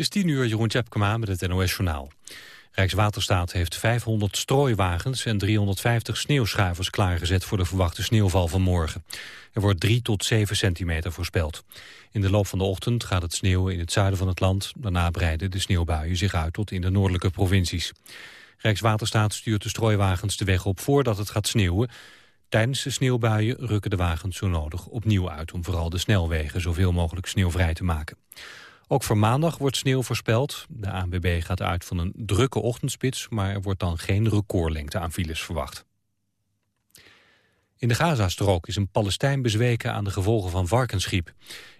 is 10 uur, Jeroen Tjepkema met het NOS-journaal. Rijkswaterstaat heeft 500 strooiwagens en 350 sneeuwschuivers klaargezet voor de verwachte sneeuwval van morgen. Er wordt 3 tot 7 centimeter voorspeld. In de loop van de ochtend gaat het sneeuwen in het zuiden van het land. Daarna breiden de sneeuwbuien zich uit tot in de noordelijke provincies. Rijkswaterstaat stuurt de strooiwagens de weg op voordat het gaat sneeuwen. Tijdens de sneeuwbuien rukken de wagens zo nodig opnieuw uit... om vooral de snelwegen zoveel mogelijk sneeuwvrij te maken. Ook voor maandag wordt sneeuw voorspeld. De ANWB gaat uit van een drukke ochtendspits... maar er wordt dan geen recordlengte aan files verwacht. In de Gazastrook is een Palestijn bezweken aan de gevolgen van varkensgriep.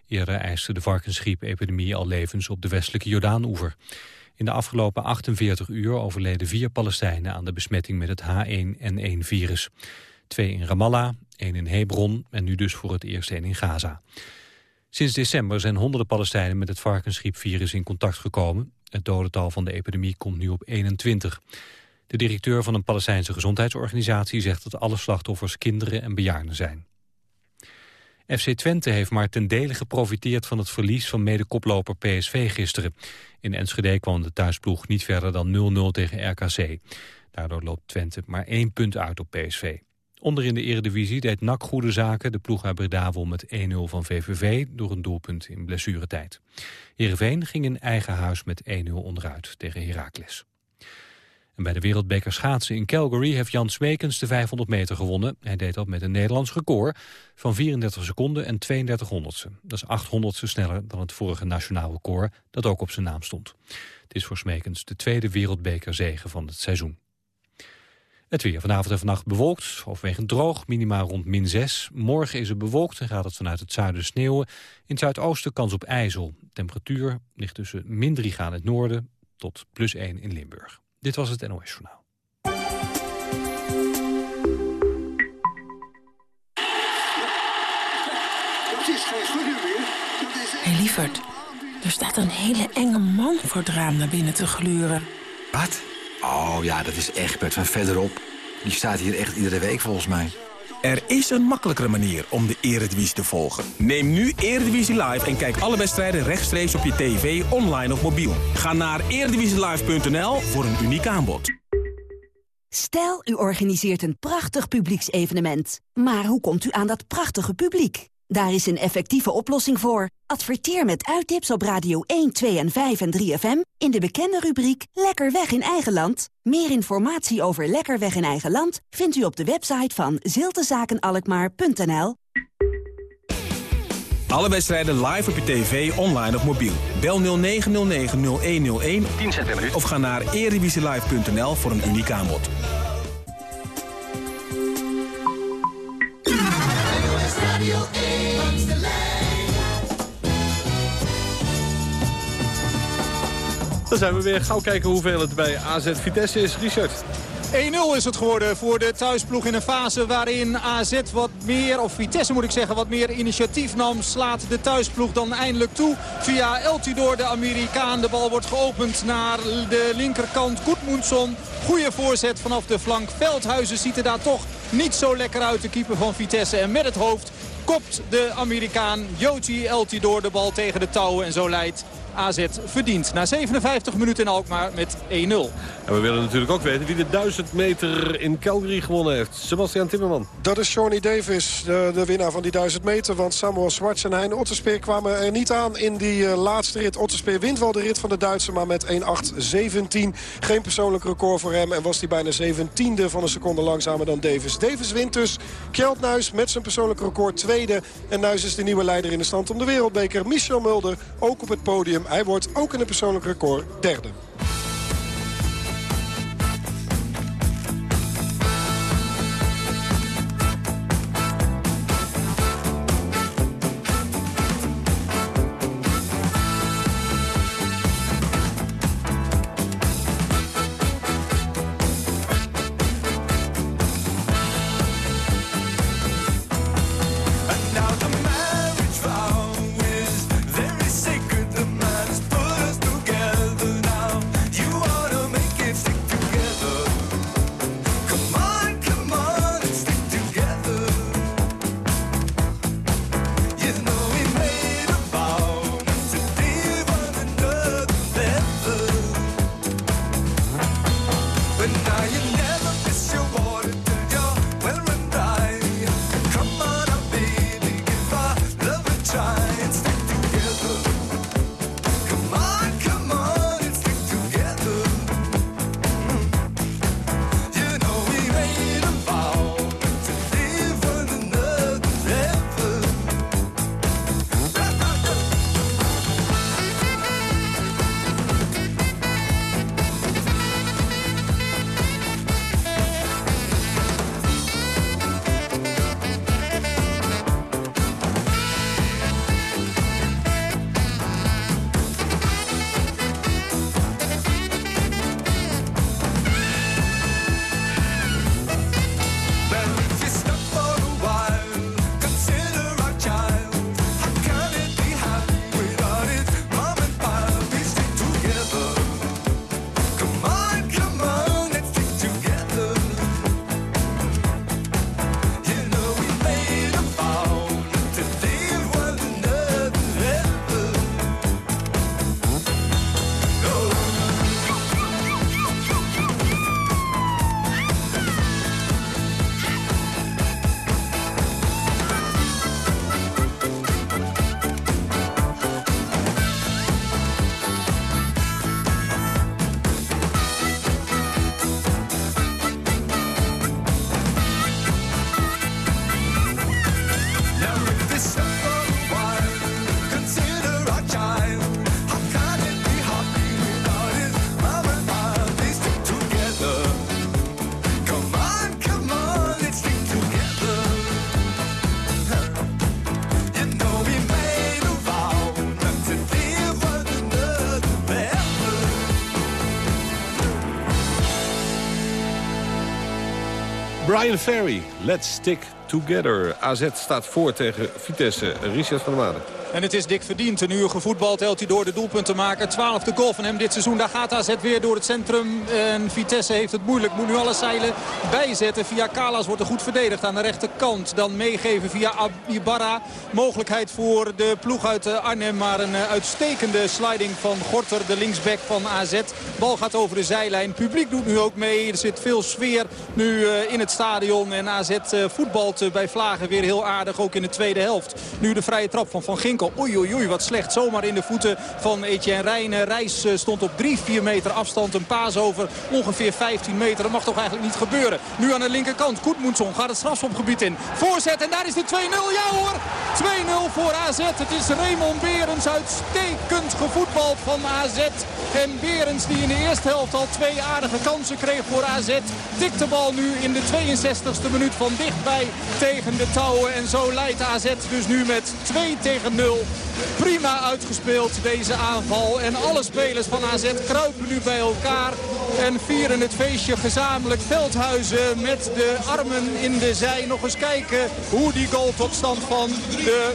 Eerder eiste de varkensgriep-epidemie al levens op de westelijke Jordaan-oever. In de afgelopen 48 uur overleden vier Palestijnen aan de besmetting met het H1N1-virus. Twee in Ramallah, één in Hebron en nu dus voor het eerst één in Gaza. Sinds december zijn honderden Palestijnen met het varkensgriepvirus in contact gekomen. Het dodental van de epidemie komt nu op 21. De directeur van een Palestijnse gezondheidsorganisatie zegt dat alle slachtoffers kinderen en bejaarden zijn. FC Twente heeft maar ten dele geprofiteerd van het verlies van mede-koploper PSV gisteren. In Enschede kwam de thuisploeg niet verder dan 0-0 tegen RKC. Daardoor loopt Twente maar één punt uit op PSV. Onder in de eredivisie deed NAC goede zaken. De ploeg uit Breda met 1-0 van VVV door een doelpunt in blessuretijd. Heerenveen ging in eigen huis met 1-0 onderuit tegen Heracles. En bij de wereldbeker schaatsen in Calgary heeft Jan Smekens de 500 meter gewonnen. Hij deed dat met een Nederlands record van 34 seconden en 32 honderdste. Dat is 800 sneller dan het vorige nationaal record dat ook op zijn naam stond. Het is voor Smekens de tweede wereldbekerzege van het seizoen. Het weer vanavond en vannacht bewolkt, overwegend droog, minimaal rond min 6. Morgen is het bewolkt en gaat het vanuit het zuiden sneeuwen. In het zuidoosten kans op ijzel. Temperatuur ligt tussen min 3 graden in het noorden tot plus 1 in Limburg. Dit was het NOS Journaal. Hé hey, lieverd, er staat een hele enge man voor het raam naar binnen te gluren. Wat? Oh ja, dat is Egbert van verderop. Die staat hier echt iedere week volgens mij. Er is een makkelijkere manier om de Eredivisie te volgen. Neem nu Eredivisie Live en kijk alle wedstrijden rechtstreeks op je tv, online of mobiel. Ga naar eredivisielive.nl voor een uniek aanbod. Stel, u organiseert een prachtig publieksevenement. Maar hoe komt u aan dat prachtige publiek? Daar is een effectieve oplossing voor. Adverteer met uittips op Radio 1, 2 en 5 en 3FM in de bekende rubriek Lekker weg in eigen land. Meer informatie over Lekker weg in eigen land vindt u op de website van ziltezakenalkmaar.nl. Alle wedstrijden live op je tv, online of mobiel. Bel 0909-0101 10 cent of ga naar erevisielive.nl voor een uniek aanbod. Dan zijn we weer gauw kijken hoeveel het bij AZ Vitesse is. Richard. 1-0 is het geworden voor de thuisploeg in een fase waarin AZ wat meer, of Vitesse moet ik zeggen, wat meer initiatief nam. Slaat de thuisploeg dan eindelijk toe via Eltidoor, de Amerikaan. De bal wordt geopend naar de linkerkant. Goedmoensson, goede voorzet vanaf de flank. Veldhuizen ziet er daar toch niet zo lekker uit, de keeper van Vitesse. En met het hoofd kopt de Amerikaan Joti Eltidoor de bal tegen de touwen. En zo leidt AZ verdient. Na 57 minuten in Alkmaar met 1-0. En we willen natuurlijk ook weten wie de 1000 meter in Calgary gewonnen heeft. Sebastian Timmerman. Dat is Shawnee Davis, de, de, winnaar van die 1000 meter. Want Samuel Schwartz en Hein Otterspeer kwamen er niet aan in die uh, laatste rit. Otterspeer wint wel de rit van de Duitser, maar met 1.8.17. Geen persoonlijk record voor hem. En was hij bijna 17e van een seconde langzamer dan Davis. Davis wint dus. Kjeld Nuis met zijn persoonlijk record tweede. En Nuis is de nieuwe leider in de stand om de wereldbeker. Michel Mulder ook op het podium. Hij wordt ook in een persoonlijk record derde. Brian Ferry, let's stick together. AZ staat voor tegen Vitesse. Richard van der Maden. En het is dik verdiend. Een uur gevoetbald helpt hij door de doelpunten te maken. Twaalfde goal van hem dit seizoen. Daar gaat AZ weer door het centrum. En Vitesse heeft het moeilijk. Moet nu alle zeilen bijzetten. Via Kalas wordt er goed verdedigd aan de rechterkant. Dan meegeven via Ibarra. Mogelijkheid voor de ploeg uit eh, Arnhem. Maar een eh, uitstekende sliding van Gorter, de linksback van AZ. Bal gaat over de zijlijn. Publiek doet nu ook mee. Er zit veel sfeer nu eh, in het stadion. En AZ voetbalt bij Vlagen weer heel aardig. Ook in de tweede helft. Nu de vrije trap van Van Gink Oei, oei, oei, wat slecht. Zomaar in de voeten van Etienne Rijnen. Reis eh, stond op 3, 4 meter afstand. Een paas over ongeveer 15 meter. Dat mag toch eigenlijk niet gebeuren. Nu aan de linkerkant. Koetmoensson gaat het strafschopgebied in. Voorzet en daar is de 2-0. Ja hoor, 2-0 voor AZ. Het is Raymond Berens uitstekend gevoetbald van AZ. En Berens die in de eerste helft al twee aardige kansen kreeg voor AZ. Tikt de bal nu in de 62e minuut van dichtbij tegen de touwen. En zo leidt AZ dus nu met 2 tegen 0. Prima uitgespeeld deze aanval. En alle spelers van AZ kruipen nu bij elkaar. En vieren het feestje gezamenlijk. Met de armen in de zij. Nog eens kijken hoe die goal tot stand van de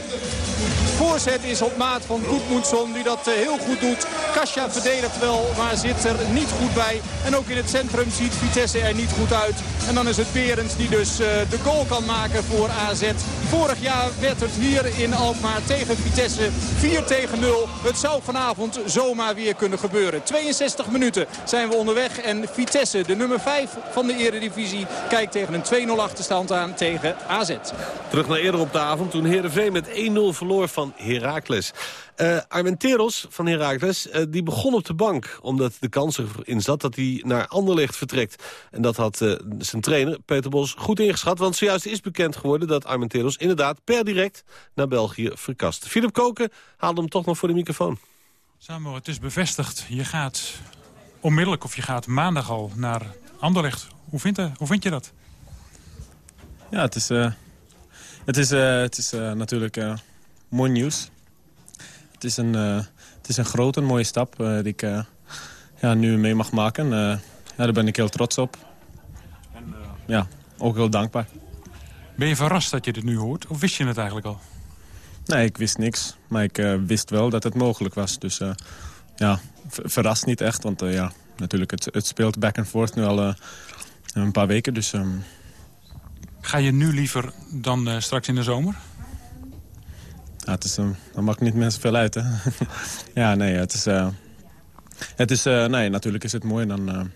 voorzet is op maat van Goedmoedson. Die dat eh, heel goed doet. Kasia verdedigt wel, maar zit er niet goed bij. En ook in het centrum ziet Vitesse er niet goed uit. En dan is het Berends die dus eh, de goal kan maken voor AZ. Vorig jaar werd het hier in Alkmaar tegen Vitesse 4 tegen 0. Het zou vanavond zomaar weer kunnen gebeuren. 62 minuten zijn we onderweg. En Vitesse, de nummer 5 van de eredivisie, kijkt tegen een 2-0 achterstand aan tegen AZ. Terug naar eerder op de avond toen Heerenveen met 1-0 verloor van Heracles. Uh, Armenteros van Heracles, uh, die begon op de bank... omdat de kans erin zat dat hij naar Anderlecht vertrekt. En dat had uh, zijn trainer, Peter Bos, goed ingeschat... want zojuist is bekend geworden dat Armenteros inderdaad per direct... naar België verkast. Philip Koken haalde hem toch nog voor de microfoon. Samuel, het is bevestigd. Je gaat onmiddellijk of je gaat maandag al naar Anderlecht. Hoe vind, je, hoe vind je dat? Ja, het is, het is, het is natuurlijk mooi nieuws. Het is een, het is een grote, mooie stap die ik ja, nu mee mag maken. ja, daar ben ik heel trots op. En ja, ook heel dankbaar. Ben je verrast dat je dit nu hoort? Of wist je het eigenlijk al? Nee, ik wist niks. Maar ik wist wel dat het mogelijk was. Dus ja, verrast niet echt. Want ja, natuurlijk, het, het speelt back and forth nu al een paar weken. Dus, um... Ga je nu liever dan straks in de zomer? Ja, het is, uh, dat maakt niet mensen veel uit, hè? ja, nee, het is... Uh, het is uh, nee, natuurlijk is het mooi. Dan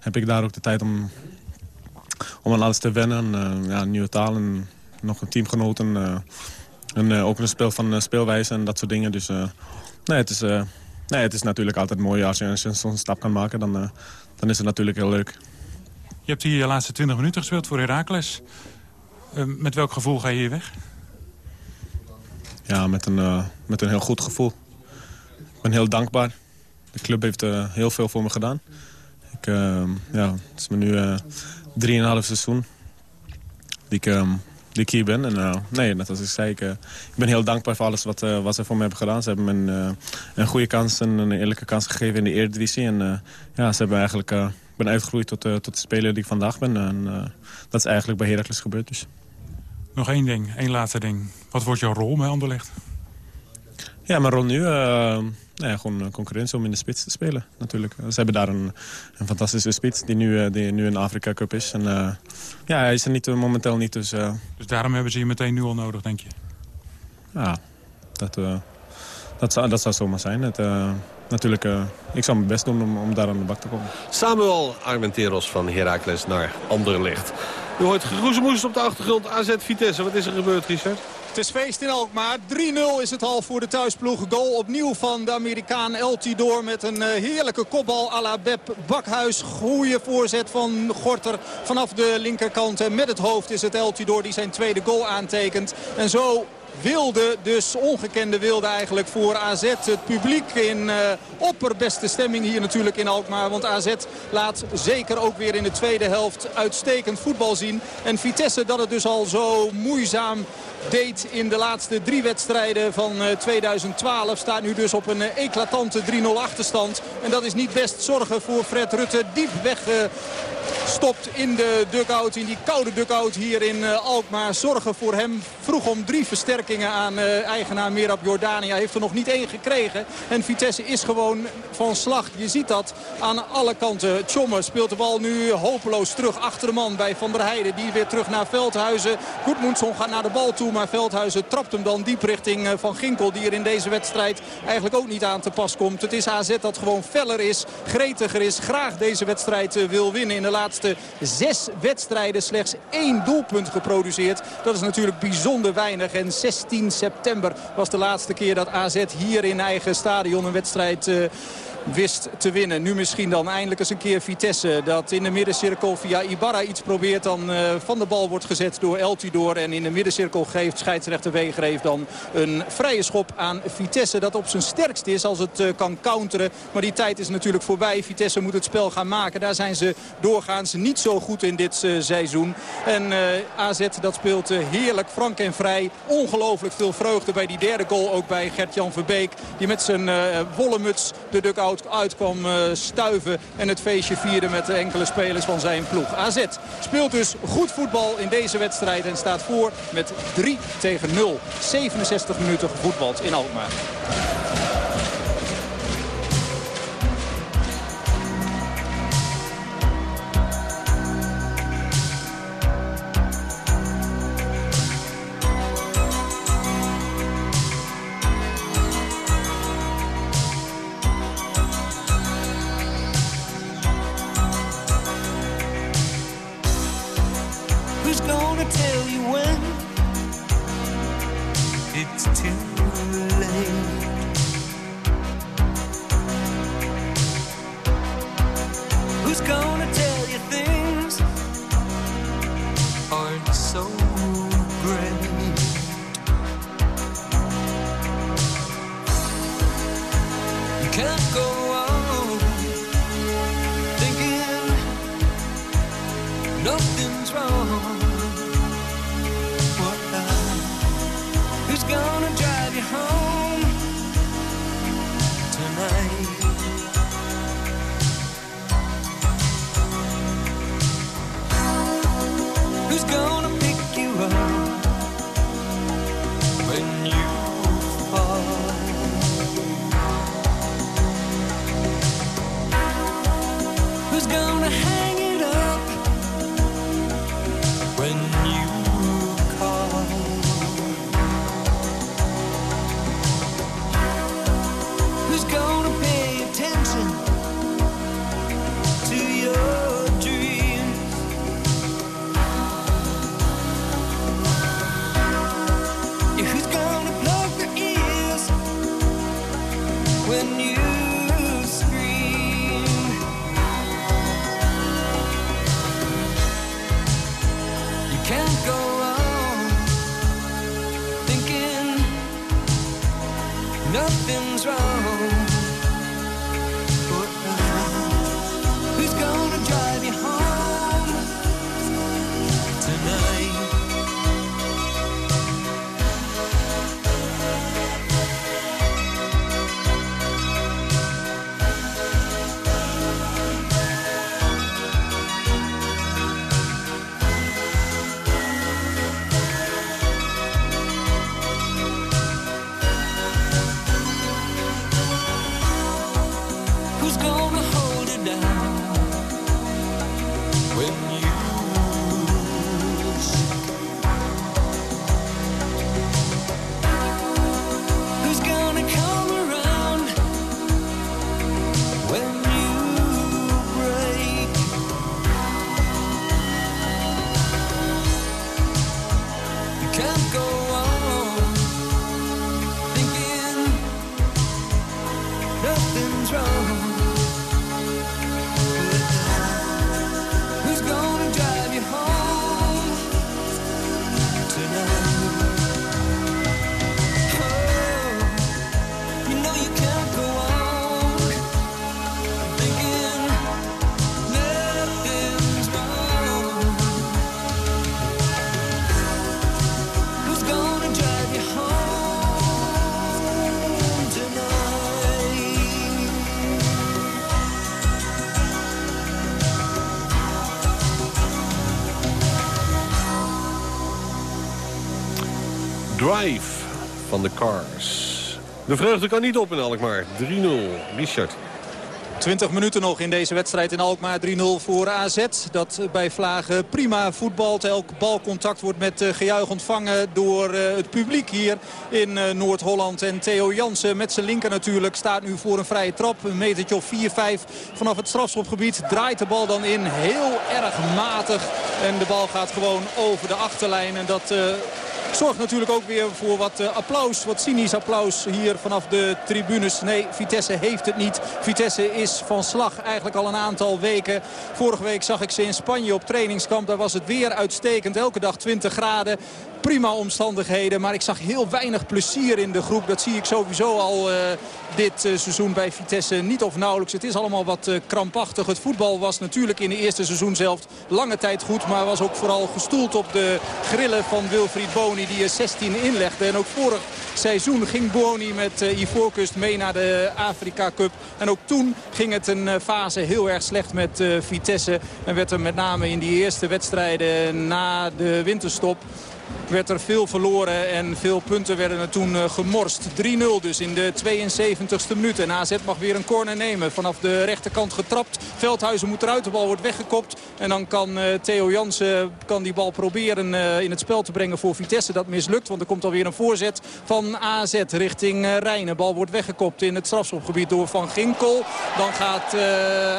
heb ik daar ook de tijd om, om aan alles te wennen. ja, nieuwe talen, nog een teamgenoten. en ook een speel van speelwijze en dat soort dingen. Dus nee, het is, nee, het is natuurlijk altijd mooi als je, als je zo'n stap kan maken. Dan, dan is het natuurlijk heel leuk. Je hebt hier de laatste 20 minuten gespeeld voor Heracles. met welk gevoel ga je hier weg? ja, met, een, uh, met een heel goed gevoel. Ik ben heel dankbaar. De club heeft uh, heel veel voor me gedaan. Ik, uh, ja, het is me nu drieënhalf seizoen die ik, die ik hier ben. En, nee, net als ik zei, ik, ik ben heel dankbaar voor alles wat, wat ze voor me hebben gedaan. Ze hebben me een, een goede kans en een eerlijke kans gegeven in de Eredivisie. En ja, ze hebben eigenlijk, ben uitgegroeid tot, tot de speler die ik vandaag ben. En dat is eigenlijk bij Heracles gebeurd. Dus. Nog één ding, één laatste ding. Wat wordt jouw rol bij Anderlecht? Ja, mijn rol nu... Uh, nou ja, gewoon concurrentie om in de spits te spelen, natuurlijk. Ze hebben daar een, een fantastische spits die nu, die nu in de Afrika Cup is. En, uh, ja, hij is er niet, momenteel niet. Dus, dus daarom hebben ze je meteen nu al nodig, denk je? Ja, dat, dat, zou, dat zou zomaar zijn. Het, natuurlijk, ik zou mijn best doen om, om daar aan de bak te komen. Samuel Armenteros van Heracles naar Anderlecht. U hoort geroezemoes op de achtergrond. AZ Vitesse. Wat is er gebeurd, Richard? Het is feest in Alkmaar. 3-0 is het al voor de thuisploeg. Goal opnieuw van de Amerikaan El Tidor met een eh, heerlijke kopbal à la Beb Bakhuis. Goeie voorzet van Gorter vanaf de linkerkant. En met het hoofd is het El Tidor die zijn tweede goal aantekent. En zo wilde, dus ongekende wilde eigenlijk voor AZ. Het publiek in uh, opperbeste stemming hier natuurlijk in Alkmaar. Want AZ laat zeker ook weer in de tweede helft uitstekend voetbal zien. En Vitesse dat het dus al zo moeizaam deed in de laatste drie wedstrijden van 2012. Eh, Staat nu dus op een eh, eclatante 3-0 achterstand. En dat is niet best zorgen voor Fred Rutte. Diep weggestopt in de dugout, in die koude dugout hier in Alkmaar. Zorgen voor hem. Vroeg om drie aan eigenaar Merab Jordania. Heeft er nog niet één gekregen. En Vitesse is gewoon van slag. Je ziet dat aan alle kanten. Tjomme speelt de bal nu hopeloos terug achter de man bij Van der Heijden. Die weer terug naar Veldhuizen. Goedmoedson gaat naar de bal toe. Maar Veldhuizen trapt hem dan diep richting eh, Van Ginkel. Die er in deze wedstrijd eigenlijk ook niet aan te pas komt. Het is AZ dat gewoon feller is, gretiger is. Graag deze wedstrijd eh, wil winnen. In de laatste zes wedstrijden slechts één doelpunt geproduceerd. Dat is natuurlijk bijzonder weinig. En 16 september was de laatste keer dat AZ hier in eigen stadion een wedstrijd... Wist te winnen. Nu misschien dan eindelijk eens een keer Vitesse. Dat in de middencirkel via Ibarra iets probeert. Dan uh, van de bal wordt gezet door Eltidoor. En in de middencirkel geeft scheidsrechter Weegreef dan een vrije schop aan Vitesse. Dat op zijn sterkst is als het uh, kan counteren. Maar die tijd is natuurlijk voorbij. Vitesse moet het spel gaan maken. Daar zijn ze doorgaans niet zo goed in dit uh, seizoen. En AZ dat speelt heerlijk frank en vrij. Ongelooflijk veel vreugde bij die derde goal. Ook bij Gert-Jan Verbeek. Die met zijn volle muts de dugout uitkwam uh, stuiven. En het feestje vierde met enkele spelers van zijn ploeg. AZ speelt dus goed voetbal in deze wedstrijd. En staat voor met 3 tegen 0. 67 minuten gevoetbald in Alkmaar. Van de Cars. De vreugde kan niet op in Alkmaar. 3-0. Richard. 20 minuten nog in deze wedstrijd in Alkmaar. 3-0 voor AZ. Dat bij Vlagen prima voetbalt. Elk balcontact wordt met eh, gejuich ontvangen door eh, het publiek hier in eh, Noord-Holland. En Theo Jansen met zijn linker natuurlijk staat nu voor een vrije trap. Een metertje of 4-5 vanaf het strafschopgebied. Draait de bal dan in. Heel erg matig. En de bal gaat gewoon over de achterlijn. En dat Zorgt natuurlijk ook weer voor wat uh, applaus, wat cynisch applaus hier vanaf de tribunes. Nee, Vitesse heeft het niet. Vitesse is van slag eigenlijk al een aantal weken. Vorige week zag ik ze in Spanje op trainingskamp. Daar was het weer uitstekend. Elke dag 20 graden prima omstandigheden. Maar ik zag heel weinig plezier in de groep. Dat zie ik sowieso al uh, dit uh, seizoen bij Vitesse niet of nauwelijks. Het is allemaal wat uh, krampachtig. Het voetbal was natuurlijk in de eerste seizoen zelf lange tijd goed. Maar was ook vooral gestoeld op de grillen van Wilfried Boni die er 16 inlegde. En ook vorig seizoen ging Boni met Ivoorkust mee naar de Afrika Cup. En ook toen ging het een fase heel erg slecht met Vitesse. En werd er met name in die eerste wedstrijden na de winterstop werd er veel verloren en veel punten werden er toen eh, gemorst. 3-0 dus in de 72e minuut. En AZ mag weer een corner nemen. Vanaf de rechterkant getrapt. Veldhuizen moet eruit. De bal wordt weggekopt. En dan kan eh, Theo Jansen kan die bal proberen eh, in het spel te brengen voor Vitesse. Dat mislukt, want er komt alweer een voorzet van AZ richting Rijnen. De bal wordt weggekopt in het strafschopgebied door Van Ginkel. Dan gaat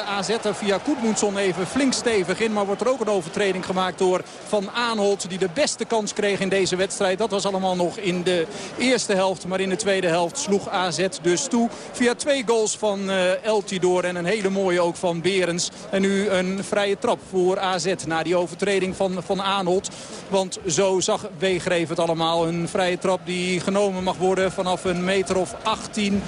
AZ er via Koetmoensson even flink stevig in. Maar wordt er ook een overtreding gemaakt door Van Aanholt. Die de beste kans kreeg in deze wedstrijd. Dat was allemaal nog in de eerste helft. Maar in de tweede helft sloeg AZ dus toe. Via twee goals van uh, El Tidor en een hele mooie ook van Berens. En nu een vrije trap voor AZ na die overtreding van Van Aanholt. Want zo zag Weegreef het allemaal. Een vrije trap die genomen mag worden vanaf een meter of 18.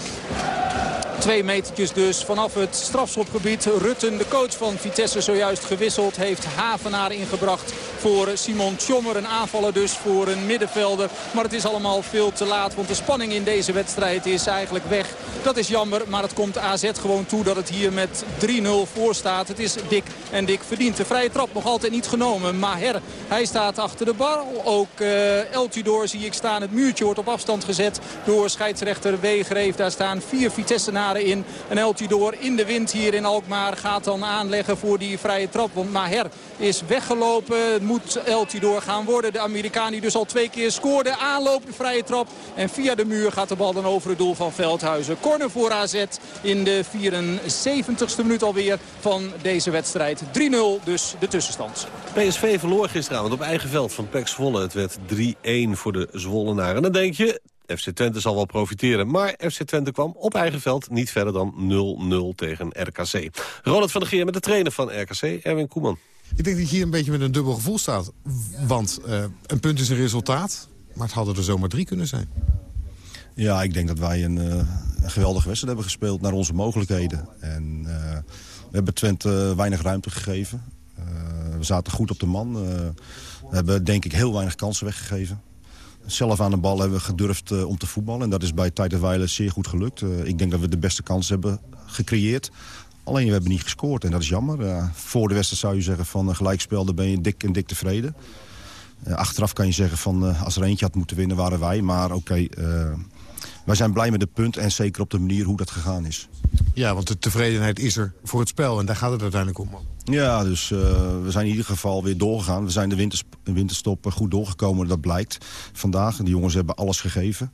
Twee metertjes dus vanaf het strafschopgebied. Rutten, de coach van Vitesse, zojuist gewisseld. Heeft Havenaar ingebracht voor Simon Tjommer. Een aanvaller dus voor een middenvelder. Maar het is allemaal veel te laat. Want de spanning in deze wedstrijd is eigenlijk weg. Dat is jammer. Maar het komt AZ gewoon toe dat het hier met 3-0 voor staat. Het is dik en dik verdiend. De vrije trap nog altijd niet genomen. Maher, hij staat achter de bal. Ook uh, El Tidor zie ik staan. Het muurtje wordt op afstand gezet door scheidsrechter Weegreef. Daar staan vier In. En Eltidoor in de wind hier in Alkmaar gaat dan aanleggen voor die vrije trap. Want Maher is weggelopen. Het moet Eltidoor gaan worden. De Amerikaan die dus al twee keer scoorde. Aanloop de vrije trap. En via de muur gaat de bal dan over het doel van Veldhuizen. Corner voor AZ in de 74ste minuut alweer van deze wedstrijd. 3-0 dus de tussenstand. PSV verloor gisteravond op eigen veld van PEC Zwolle. Het werd 3-1 voor de Zwollenaren. En dan denk je, FC Twente zal wel profiteren. Maar FC Twente kwam op eigen veld niet verder dan 0-0 tegen RKC. Ronald van der Geer met de trainer van RKC, Erwin Koeman. Ik denk dat je hier een beetje met een dubbel gevoel staat. Want uh, een punt is een resultaat, maar het hadden er zomaar drie kunnen zijn. Ja, ik denk dat wij een, uh, een geweldige wedstrijd hebben gespeeld naar onze mogelijkheden. En uh, we hebben Twente weinig ruimte gegeven. we zaten goed op de man. we hebben denk ik heel weinig kansen weggegeven. Zelf aan de bal hebben gedurfd uh, om te voetballen. En dat is bij Tijd Weilen zeer goed gelukt. Uh, ik denk dat we de beste kans hebben gecreëerd. Alleen we hebben niet gescoord en dat is jammer. Uh, voor de wedstrijd zou je zeggen van gelijkspel, daar ben je dik en dik tevreden. achteraf kan je zeggen van als er eentje had moeten winnen waren wij. Maar oké, wij zijn blij met het punt en zeker op de manier hoe dat gegaan is. Ja, want de tevredenheid is er voor het spel en daar gaat het uiteindelijk om. Ja, dus uh, we zijn in ieder geval weer doorgegaan. We zijn de winters, winterstop goed doorgekomen, dat blijkt vandaag. De jongens hebben alles gegeven.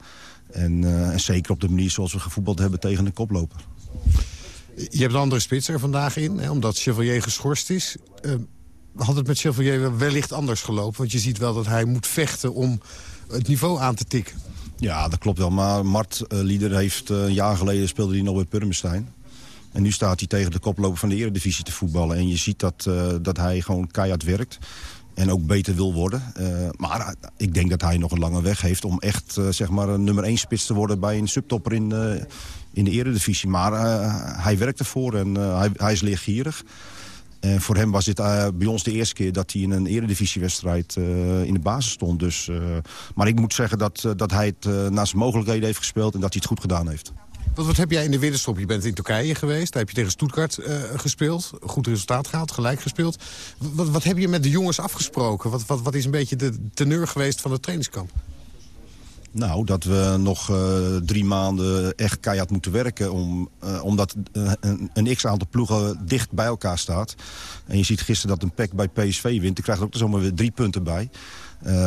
En, uh, en zeker op de manier zoals we gevoetbald hebben tegen de koploper. Je hebt een andere spits er vandaag in, hè, omdat Chevalier geschorst is. Uh, had het met Chevalier wellicht anders gelopen? Want je ziet wel dat hij moet vechten om het niveau aan te tikken. Ja, dat klopt wel. Maar Mart uh, Lieder heeft uh, een jaar geleden speelde hij nog bij Purmerstein. En nu staat hij tegen de koploper van de eredivisie te voetballen. En je ziet dat, uh, dat hij gewoon keihard werkt. En ook beter wil worden. Maar ik denk dat hij nog een lange weg heeft... om echt zeg maar een nummer 1 spits te worden bij een subtopper in, in de eredivisie. Maar hij werkt ervoor en hij, hij is leergierig. Voor hem was dit uh, bij ons de eerste keer dat hij in een eredivisiewedstrijd uh, in de basis stond. Dus, uh, maar ik moet zeggen dat, dat hij het zijn mogelijkheden heeft gespeeld en dat hij het goed gedaan heeft. Wat, wat heb jij in de winterstop? Je bent in Turkije geweest, daar heb je tegen Stuttgart gespeeld. Goed resultaat gehaald, gelijk gespeeld. Wat, wat heb je met de jongens afgesproken? Wat, wat, wat is een beetje de teneur geweest van het trainingskamp? Nou, dat we nog uh, drie maanden echt keihard moeten werken... Om, uh, omdat uh, een, een x-aantal ploegen dicht bij elkaar staat. En je ziet gisteren dat een pack bij PSV wint. Dan krijgt er ook zomaar weer drie punten bij.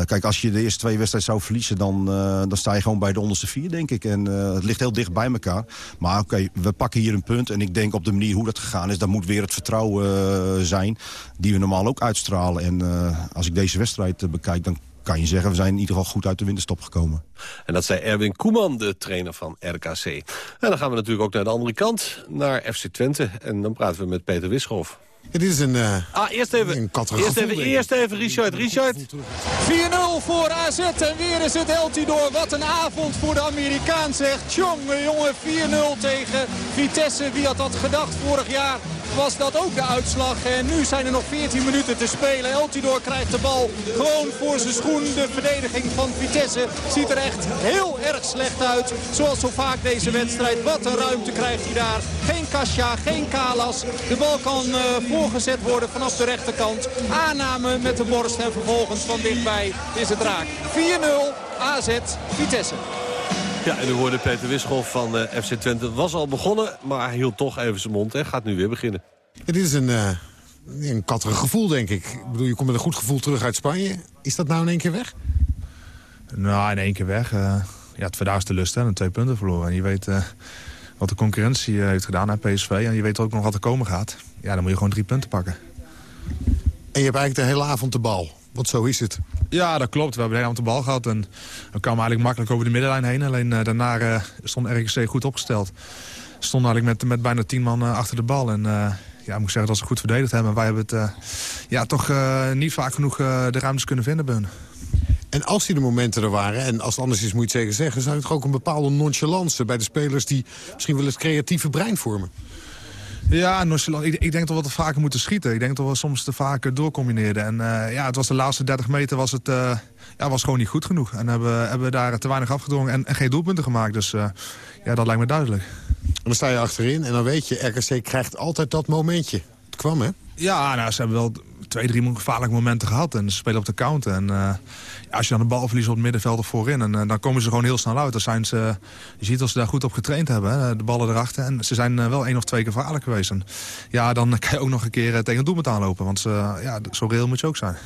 Kijk, als je de eerste twee wedstrijden zou verliezen... dan, dan sta je gewoon bij de onderste vier, denk ik. En het ligt heel dicht bij elkaar. Maar oké, we pakken hier een punt. En ik denk op de manier hoe dat gegaan is... dat moet weer het vertrouwen zijn die we normaal ook uitstralen. En als ik deze wedstrijd bekijk... dan kan je zeggen, we zijn in ieder geval goed uit de winterstop gekomen. En dat zei Erwin Koeman, de trainer van RKC. En dan gaan we natuurlijk ook naar de andere kant, naar FC Twente. En dan praten we met Peter Wischoff. Het is een, uh, ah, eerst even, een eerst even, eerst even Richard. Richard. 4-0 voor AZ en weer is het Eltidoor. Wat een avond voor de Amerikaan zegt. Tjonge jongen, 4-0 tegen Vitesse. Wie had dat gedacht vorig jaar? Was dat ook de uitslag. En nu zijn er nog 14 minuten te spelen. Eltidoor krijgt de bal gewoon voor zijn schoen. De verdediging van Vitesse ziet er echt heel erg slecht uit. Zoals zo vaak deze wedstrijd. Wat een ruimte krijgt hij daar. Geen Kasia, geen Kalas. De bal kan uh, voorgezet worden vanaf de rechterkant. Aanname met de borst en vervolgens van dichtbij is het raak. 4-0 AZ Vitesse. Ja, en u hoorde Peter Wischoff van uh, FC Twente. Was al begonnen, maar hij hield toch even zijn mond. en Gaat nu weer beginnen. Het is een, uh, een katterig gevoel, denk ik. Ik bedoel, je komt met een goed gevoel terug uit Spanje. Is dat nou in één keer weg? Nou, in één keer weg. Uh, ja, het verdaagste lust, hè. Een twee punten verloren. En je weet wat de concurrentie heeft gedaan naar PSV. En je weet ook nog wat er komen gaat. Ja, dan moet je gewoon drie punten pakken. En je hebt eigenlijk de hele avond de bal. Want zo is het. Ja, dat klopt. We hebben de hele avond de bal gehad. En we kwamen eigenlijk makkelijk over de middenlijn heen. Alleen uh, daarna uh, stond RKC goed opgesteld. Stond eigenlijk met, met bijna tien man uh, achter de bal. En ja, ik moet zeggen dat ze goed verdedigd hebben. Wij hebben het ja, toch niet vaak genoeg de ruimtes kunnen vinden bij. En als die de momenten er waren, en als het anders is moet je het zeker zeggen... zou je toch ook een bepaalde nonchalance bij de spelers... die misschien wel het creatieve brein vormen? Ja, nonchalant. Ik, ik denk dat we wat vaker moeten schieten. Ik denk dat we soms te vaak doorcombineerden. En uh, ja, het was de laatste 30 meter was het uh, ja, was gewoon niet goed genoeg. En hebben, hebben we daar te weinig afgedrongen en, en geen doelpunten gemaakt. Dus uh, ja, dat lijkt me duidelijk. En dan sta je achterin en dan weet je, RKC krijgt altijd dat momentje. Het kwam, hè? Ja, nou, ze hebben wel twee, drie gevaarlijke momenten gehad. En ze spelen op de counter. En uh, als je dan de bal verliest op het middenveld of voorin... En, uh, dan komen ze gewoon heel snel uit. Dan zijn ze, je ziet dat ze daar goed op getraind hebben. Hè, de ballen erachter. En ze zijn uh, wel één of twee keer gevaarlijk geweest. En, ja, dan kan je ook nog een keer tegen het doelpunt aanlopen. Want ja, zo reëel moet je ook zijn.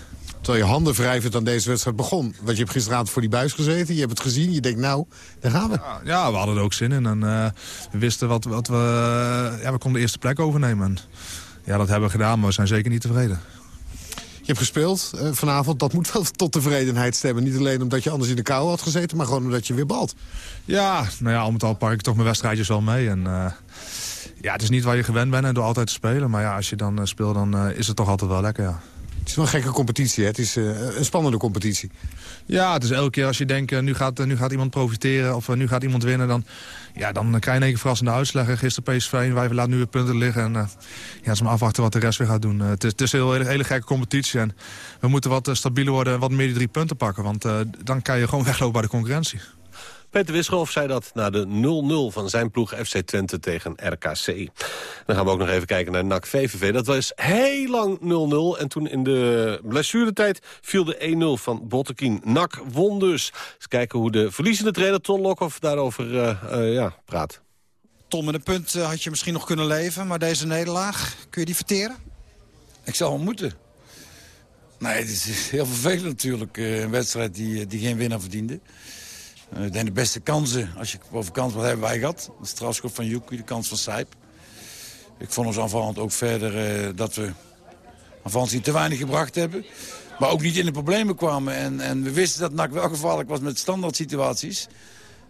Terwijl je handen wrijven dan deze wedstrijd begon. Want je hebt gisteravond voor die buis gezeten. Je hebt het gezien. Je denkt, nou, daar gaan we. Ja, ja we hadden er ook zin in. En we wisten wat, wat we... ja, we konden de eerste plek overnemen. En, ja, dat hebben we gedaan, maar we zijn zeker niet tevreden. Hebt gespeeld uh, vanavond. Dat moet wel tot tevredenheid stemmen. Niet alleen omdat je anders in de kou had gezeten... maar gewoon omdat je weer balt. Ja, nou ja, al met al pak ik toch mijn wedstrijdjes wel mee. En, uh, ja, het is niet waar je gewend bent en door altijd te spelen. Maar ja, als je dan uh, speelt, dan is het toch altijd wel lekker, ja. Het is wel een gekke competitie, hè? Het is een spannende competitie. Ja, het is elke keer als je denkt, nu, gaat, nu gaat iemand profiteren... of nu gaat iemand winnen, dan, ja, dan krijg je een verrassende uitslag. Gisteren PSV, wij laten nu weer punten liggen. En, uh, ja, het is maar afwachten wat de rest weer gaat doen. Uh, het, is, het is een hele, gekke competitie. En we moeten wat stabieler worden en wat meer die drie punten pakken. Want dan kan je gewoon weglopen bij de concurrentie. Peter Wisselhoff zei dat na de 0-0 van zijn ploeg FC Twente tegen RKC. Dan gaan we ook nog even kijken naar NAC VVV. Dat was heel lang 0-0 en toen in de blessuretijd viel de 1-0 van Bottekien. NAC won dus. Eens kijken hoe de verliezende trainer Ton Lokhoff daarover uh, uh, ja, praat. Tom, met een punt uh, had je misschien nog kunnen leven, maar deze nederlaag, kun je die verteren? Ik zal wel moeten. Nee, het is heel vervelend natuurlijk. een wedstrijd die, die geen winnaar verdiende. Denk de beste kansen, als je over kans wat hebben wij gehad. De strafschop van Yuki, de kans van Sijp. Ik vond ons aanvallend ook verder uh, dat we aanvallend niet te weinig gebracht hebben. Maar ook niet in de problemen kwamen. En, en we wisten dat NAC wel gevaarlijk was met standaard situaties.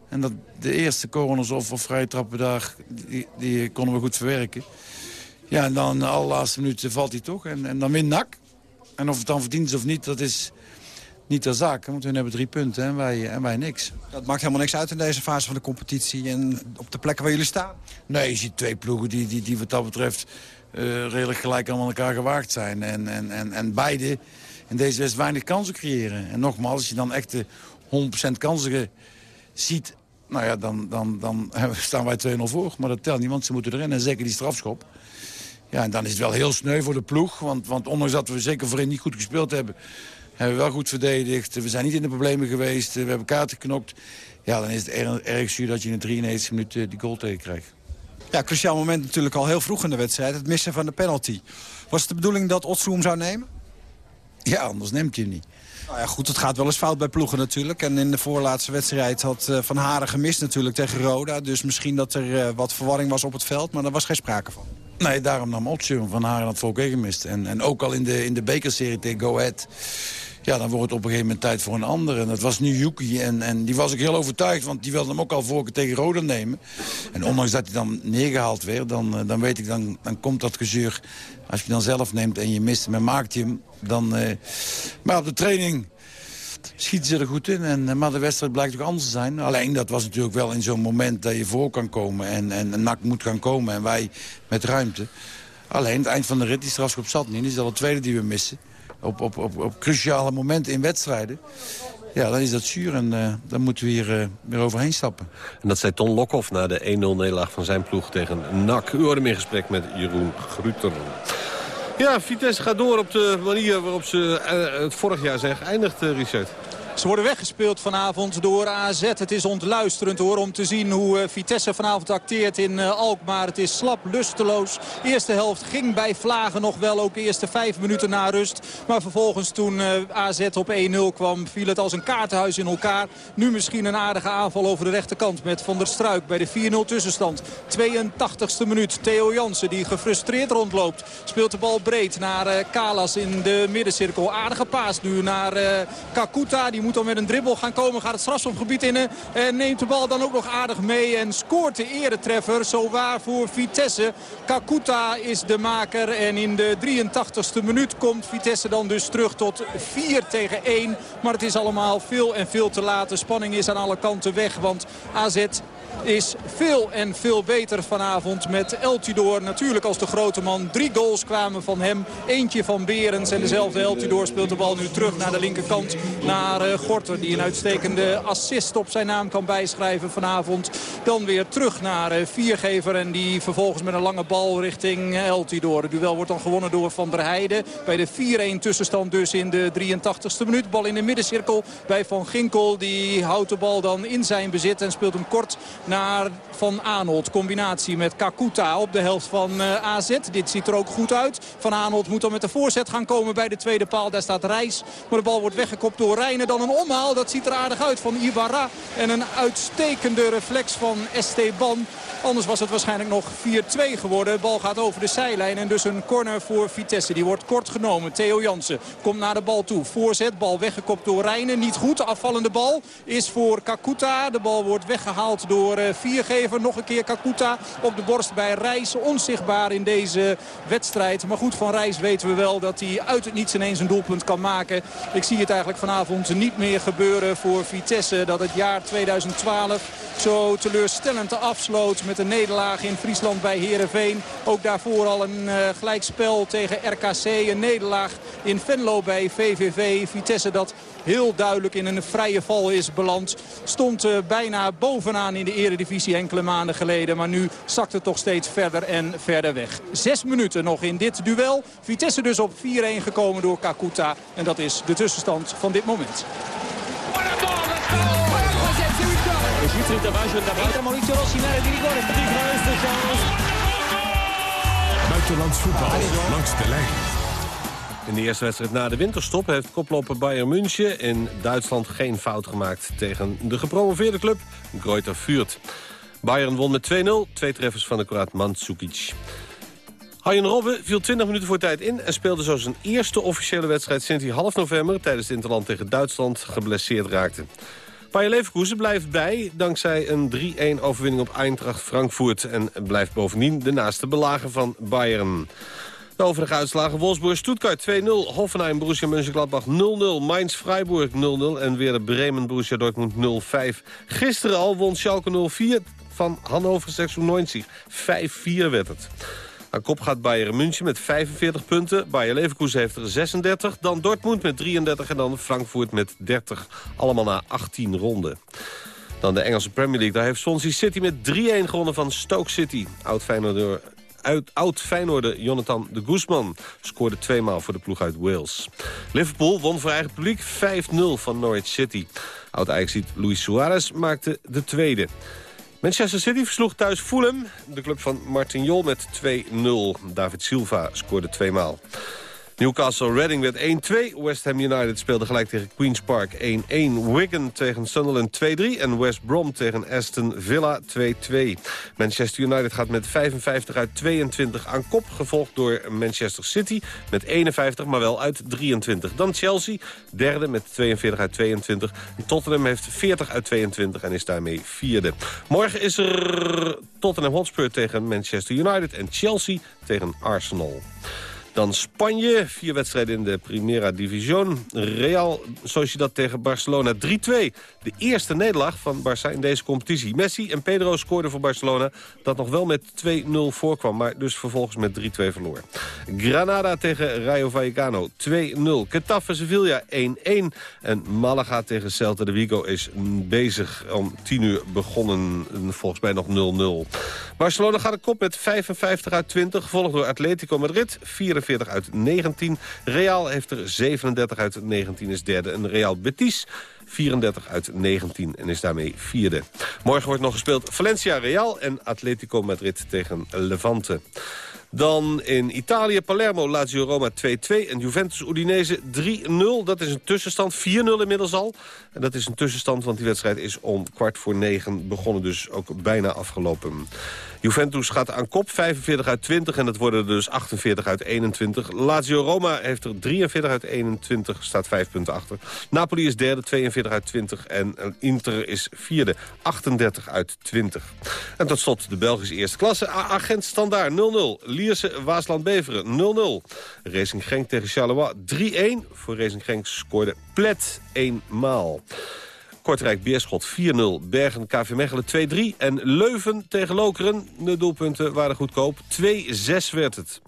En dat de eerste corners of, of vrije trappen daar, die, die, konden we goed verwerken. Ja, en dan de allerlaatste minuut valt hij toch. En, en dan wint NAC. En of het dan verdient is of niet, dat is niet ter zake. Want hun hebben drie punten en wij, en wij niks. Dat maakt helemaal niks uit in deze fase van de competitie en op de plekken waar jullie staan? Nee, je ziet twee ploegen die, die, die wat dat betreft uh, redelijk gelijk aan elkaar gewaagd zijn. En, en, en, en beide in deze wedstrijd weinig kansen creëren. En nogmaals, als je dan echt de 100% kansen ziet... Nou ja, dan, dan, dan staan wij 2-0 voor. Maar dat telt niet, want ze moeten erin. En zeker die strafschop. Ja, en dan is het wel heel sneu voor de ploeg. Want, want ondanks dat we zeker voorin niet goed gespeeld hebben Hebben we wel goed verdedigd. We zijn niet in de problemen geweest. We hebben kaarten geknokt. Ja, dan is het erg, erg zuur dat je in de 93 minuten die goal tegen krijgt. Ja, cruciaal moment natuurlijk al heel vroeg in de wedstrijd. Het missen van de penalty. Was het de bedoeling dat Otsroem zou nemen? Ja, anders neemt je hem niet. Nou ja, goed, het gaat wel eens fout bij ploegen natuurlijk. En in de voorlaatste wedstrijd had uh, Van Haren gemist natuurlijk tegen Roda. Dus misschien dat er uh, wat verwarring was op het veld, maar daar was geen sprake van. Nee, daarom nam Otsroem Van Haren had ook gemist. En, en ook al in de, in de bekerserie tegen Go Ahead ja, dan wordt het op een gegeven moment tijd voor een ander. En dat was nu Yuki. En, en die was ik heel overtuigd, want die wilde hem ook al vorige tegen Roda nemen. En ondanks dat hij dan neergehaald werd, dan, dan weet ik, dan, dan komt dat gezeur. Als je dan zelf neemt en je mist hem en maakt hem, dan... Eh, maar op de training schieten ze er goed in. En, maar de wedstrijd blijkt ook anders te zijn. Alleen dat was natuurlijk wel in zo'n moment dat je voor kan komen. En, en nak moet gaan komen. En wij met ruimte. Alleen het eind van de rit, die strafschop zat niet. Dat is al het tweede die we missen op, op, op, op cruciale momenten in wedstrijden... Ja, dan is dat zuur en uh, dan moeten we hier uh, weer overheen stappen. En dat zei Ton Lokhoff na de 1-0-nederlaag van zijn ploeg tegen NAC. U hoorde hem in gesprek met Jeroen Gruter. Ja, Vitesse gaat door op de manier waarop ze uh, het vorig jaar zijn geëindigd, Richard. Ze worden weggespeeld vanavond door AZ. Het is ontluisterend hoor om te zien hoe eh, Vitesse vanavond acteert in eh, Alkmaar. Het is slap, lusteloos. Eerste helft ging bij Vlagen nog wel, ook de eerste vijf minuten na rust. Maar vervolgens toen eh, AZ op 1-0 kwam, viel het als een kaartenhuis in elkaar. Nu misschien een aardige aanval over de rechterkant met Van der Struik bij de 4-0 tussenstand. 82e minuut. Theo Jansen die gefrustreerd rondloopt. Speelt de bal breed naar Kalas in de middencirkel. Aardige paas nu naar Kakuta. Die moet dan met een dribbel gaan komen. Gaat het strafschopgebied in. En neemt de bal dan ook nog aardig mee. En scoort de eretreffer. Zo waar voor Vitesse. Kakuta is de maker. En in de 83ste minuut komt Vitesse dan dus terug tot 4 tegen 1. Maar het is allemaal veel en veel te laat. De spanning is aan alle kanten weg. Want AZ is veel en veel beter vanavond met El Tidor. Natuurlijk als de grote man. Drie goals kwamen van hem. Eentje van Berens. En dezelfde El Tidor speelt de bal nu terug naar de linkerkant. Naar uh, Gorter die een uitstekende assist op zijn naam kan bijschrijven vanavond. Dan weer terug naar uh, Viergever. En die vervolgens met een lange bal richting El Tidor. Het duel wordt dan gewonnen door Van der Heijden. Bij de 4-1 tussenstand dus in de 83ste minuut. Bal in de middencirkel bij Van Ginkel. Die houdt de bal dan in zijn bezit en speelt hem kort naar Van Aanholt. Combinatie met Kakuta op de helft van eh, AZ. Dit ziet er ook goed uit. Van Aanholt moet dan met de voorzet gaan komen bij de tweede paal. Daar staat Reis. Maar de bal wordt weggekopt door Rijnen. Dan een omhaal. Dat ziet er aardig uit van Ibarra. En een uitstekende reflex van Esteban. Anders was het waarschijnlijk nog 4-2 geworden. De bal gaat over de zijlijn en dus een corner voor Vitesse. Die wordt kort genomen. Theo Jansen komt naar de bal toe. Voorzet, bal weggekopt door Rijnen. Niet goed, de afvallende bal is voor Kakuta. De bal wordt weggehaald door uh, Viergever. Nog een keer Kakuta op de borst bij Reis. Onzichtbaar in deze wedstrijd. Maar goed, van Reis weten we wel dat hij uit het niets ineens een doelpunt kan maken. Ik zie het eigenlijk vanavond niet meer gebeuren voor Vitesse. Dat het jaar 2012 zo teleurstellend afsloot een nederlaag in Friesland bij Heerenveen. Ook daarvoor al een uh, gelijkspel tegen RKC. Een nederlaag in Venlo bij VVV. Vitesse dat heel duidelijk in een vrije val is beland. Stond uh, bijna bovenaan in de eredivisie enkele maanden geleden. Maar nu zakt het toch steeds verder en verder weg. Zes minuten nog in dit duel. Vitesse dus op 4-1 gekomen door Kakuta. En dat is de tussenstand van dit moment. Buitenlands voetbal langs de lijn. In de eerste wedstrijd na de winterstop heeft koploper Bayern München in Duitsland geen fout gemaakt tegen de gepromoveerde club Greuther Fürth. Bayern won met 2-0, twee treffers van de Kroaat Mandzukic. Arjen Robben viel 20 minuten voor tijd in... en speelde zo zijn eerste officiële wedstrijd sinds hij half november... tijdens het Interland tegen Duitsland geblesseerd raakte. Bayer Leverkusen blijft bij dankzij een 3-1 overwinning op Eintracht Frankfurt... en blijft bovendien de naaste belager van Bayern. De overige uitslagen Wolfsburg-Stuttgart 2-0, Hoffenheim, Borussia Mönchengladbach 0-0, Mainz-Freiburg 0-0 en weer de Bremen, Borussia Dortmund 0-5. Gisteren al won Schalke 0-4 van Hannover 96, 5-4 werd het. Aan kop gaat Bayern München met 45 punten. Bayer Leverkusen heeft er 36. Dan Dortmund met 33 en dan Frankfurt met 30. Allemaal na 18 ronden. Dan de Engelse Premier League. Daar heeft Swansea City met 3-1 gewonnen van Stoke City. Oud-Feyenoorder uit oud-Feyenoorder Jonathan de Guzman scoorde tweemaal voor de ploeg uit Wales. Liverpool won voor eigen publiek 5-0 van Norwich City. Oud-Ajaxiet Luis Suarez maakte de tweede. Manchester City versloeg thuis Fulham, de club van Martin Jol met 2-0. David Silva scoorde tweemaal. Newcastle Reading werd 1-2. West Ham United speelde gelijk tegen Queen's Park 1-1. Wigan tegen Sunderland 2-3. En West Brom tegen Aston Villa 2-2. Manchester United gaat met 55 uit 22 aan kop. Gevolgd door Manchester City met 51, maar wel uit 23. Dan Chelsea, derde met 42 uit 22. Tottenham heeft 40 uit 22 en is daarmee vierde. Morgen is er Tottenham Hotspur tegen Manchester United en Chelsea tegen Arsenal. Dan Spanje, vier wedstrijden in de Primera División. Real Sociedad tegen Barcelona 3-2. De eerste nederlaag van Barça in deze competitie. Messi en Pedro scoorden voor Barcelona... dat nog wel met 2-0 voorkwam, maar dus vervolgens met 3-2 verloor. Granada tegen Rayo Vallecano 2-0. Getafe Sevilla 1-1. En Malaga tegen Celta de Vigo is bezig om 10 uur begonnen. Volgens mij nog 0-0. Barcelona gaat de kop met 55 uit 20, gevolgd door Atletico Madrid 44 44 uit 19. Real heeft er 37 uit 19, is derde. En Real Betis 34 uit 19 en is daarmee vierde. Morgen wordt nog gespeeld Valencia Real en Atletico Madrid tegen Levante. Dan in Italië, Palermo, Lazio Roma 2-2 en Juventus Udinese 3-0. Dat is een tussenstand, 4-0 inmiddels al. En dat is een tussenstand, want die wedstrijd is om kwart voor negen begonnen. Dus ook bijna afgelopen. Juventus gaat aan kop, 45 uit 20 en dat worden dus 48 uit 21. Lazio Roma heeft er 43 uit 21, staat 5 punten achter. Napoli is derde, 42 uit 20 en Inter is vierde, 38 uit 20. En tot slot de Belgische eerste klasse. Agent Standaard 0-0. Lierse Waasland-Beveren 0-0. Racing Genk tegen Charleroi 3-1. Voor Racing Genk scoorde Plet eenmaal. Kortrijk Beerschot 4-0. Bergen KV Mechelen 2-3. En Leuven tegen Lokeren. De doelpunten waren goedkoop. 2-6 werd het.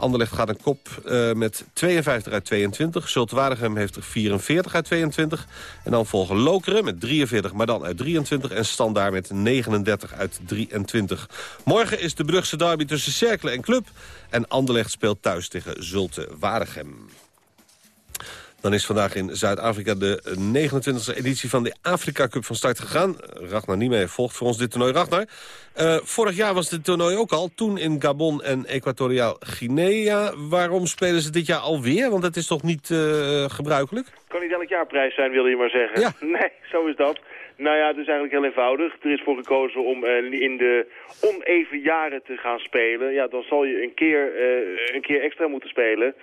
Anderlecht gaat een kop uh, met 52 uit 22. Zult Waregem heeft er 44 uit 22. En dan volgen Lokeren met 43, maar dan uit 23. En Standaard met 39 uit 23. Morgen is de Brugse derby tussen Cerkelen en Club. En Anderlecht speelt thuis tegen Zulte Waregem. Dan is vandaag in Zuid-Afrika de 29e editie van de Afrika Cup van start gegaan. Ragnar Niemeyer volgt voor ons dit toernooi. Ragnar, uh, vorig jaar was dit toernooi ook al, toen in Gabon en Equatoriaal Guinea. Waarom spelen ze dit jaar alweer? Want dat is toch niet uh, gebruikelijk? Kan niet elk jaar prijs zijn, wil je maar zeggen. Ja. Nee, zo is dat. Nou ja, het is eigenlijk heel eenvoudig. Er is voor gekozen om uh, in de oneven jaren te gaan spelen. Ja, dan zal je een keer, uh, een keer extra moeten spelen.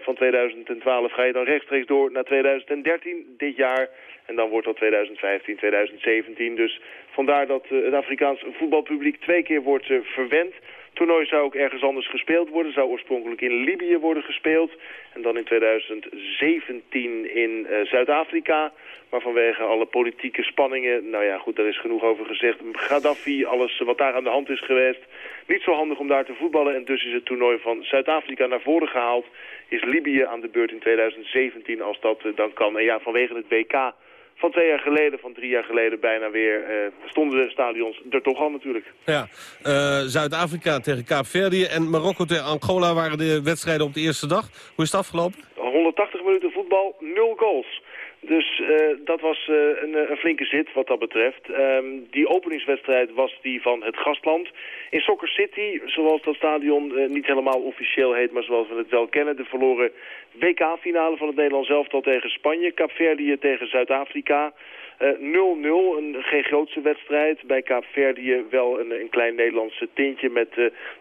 Van 2012 ga je dan rechtstreeks door naar 2013 dit jaar. En dan wordt dat 2015, 2017. Dus vandaar dat uh, het Afrikaans voetbalpubliek twee keer wordt verwend toernooi zou ook ergens anders gespeeld worden. Zou oorspronkelijk in Libië worden gespeeld. En dan in 2017 in uh, Zuid-Afrika. Maar vanwege alle politieke spanningen, nou ja goed, daar is genoeg over gezegd. Gaddafi, alles wat daar aan de hand is geweest. Niet zo handig om daar te voetballen. En dus is het toernooi van Zuid-Afrika naar voren gehaald. Is Libië aan de beurt in 2017 als dat uh, dan kan. En ja, vanwege het WK van twee jaar geleden, van drie jaar geleden bijna weer, uh, stonden de stadions er toch al natuurlijk. Ja, uh, Zuid-Afrika tegen Kaapverdië en Marokko tegen Angola waren de wedstrijden op de eerste dag. Hoe is het afgelopen? 180 minuten voetbal, nul goals. Dus uh, dat was uh, een, een, flinke zit wat dat betreft. Um, die openingswedstrijd was die van het gastland. In Soccer City, zoals dat stadion niet helemaal officieel heet... maar zoals we het wel kennen, de verloren WK-finale van het Nederlands elftal tegen Spanje. Kaapverdië tegen Zuid-Afrika. 0-0, een geen grootse wedstrijd. Bij Kaapverdië wel een, een klein Nederlandse tintje met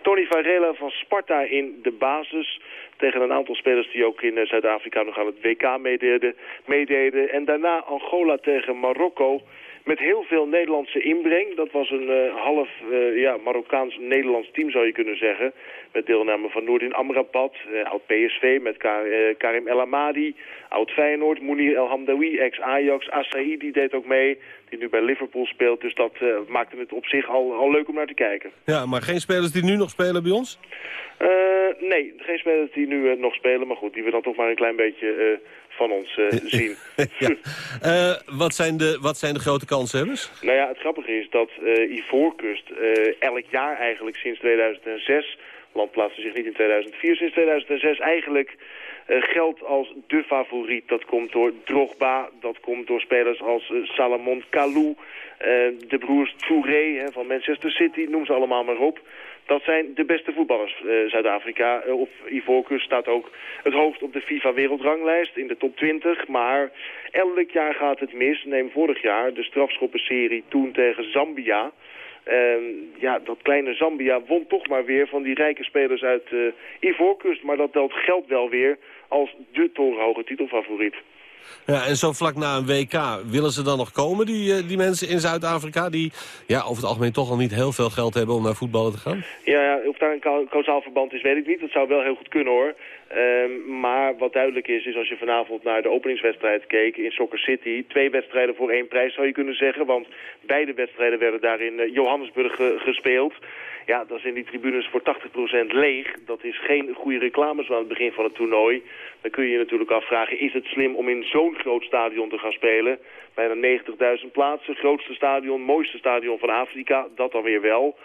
Tony Varela van Sparta in de basis tegen een aantal spelers die ook in Zuid-Afrika nog aan het WK meededen, meededen. En daarna Angola tegen Marokko met heel veel Nederlandse inbreng. Dat was een uh, half uh, ja, Marokkaans-Nederlands team zou je kunnen zeggen. Met deelname van Noordin Amrabat, uh, oud-PSV met Kar Karim El Amadi, oud-Feyenoord, Mounir El Hamdawi, ex-Ajax, Asaidi deed ook mee, die nu bij Liverpool speelt. Dus dat maakte het op zich al, al leuk om naar te kijken. Ja, maar geen spelers die nu nog spelen bij ons? nee, geen spelers die nu nog spelen, maar goed, die we dan toch maar een klein beetje van ons uh, zien. ja. uh, wat, zijn de, wat zijn de grote kanshebbers? Nou ja, het grappige is dat uh, Ivoorkust elk jaar eigenlijk sinds 2006... land plaatste zich niet in 2004, sinds 2006 eigenlijk... geldt als de favoriet. Dat komt door Drogba, dat komt door spelers als Salamon Kalou... de broers Touré hè, van Manchester City, noem ze allemaal maar op. Dat zijn de beste voetballers. Uh, Zuid-Afrika uh, of Ivoorkust staat ook het hoogst op de FIFA-wereldranglijst in de top 20. Maar elk jaar gaat het mis. Neem vorig jaar de strafschoppenserie toen tegen Zambia. Uh, ja, dat kleine Zambia won toch maar weer van die rijke spelers uit uh, Ivoorkust. Maar dat telt geld wel weer als de torenhoge titelfavoriet. Ja, en zo vlak na een WK, willen ze dan nog komen, die, uh, die mensen in Zuid-Afrika... die ja, over het algemeen toch al niet heel veel geld hebben om naar voetballen te gaan? Ja, ja of daar een kausaal verband is, weet ik niet. Dat zou wel heel goed kunnen, hoor. Um, maar wat duidelijk is, is als je vanavond naar de openingswedstrijd keek in Soccer City... twee wedstrijden voor één prijs, zou je kunnen zeggen. Want beide wedstrijden werden daar in uh, Johannesburg gespeeld... Ja, dan zijn die tribunes voor 80% leeg. Dat is geen goede reclame zo aan het begin van het toernooi. Dan kun je je natuurlijk afvragen, is het slim om in zo'n groot stadion te gaan spelen? Bijna 90.000 plaatsen, grootste stadion, mooiste stadion van Afrika, dat dan weer wel.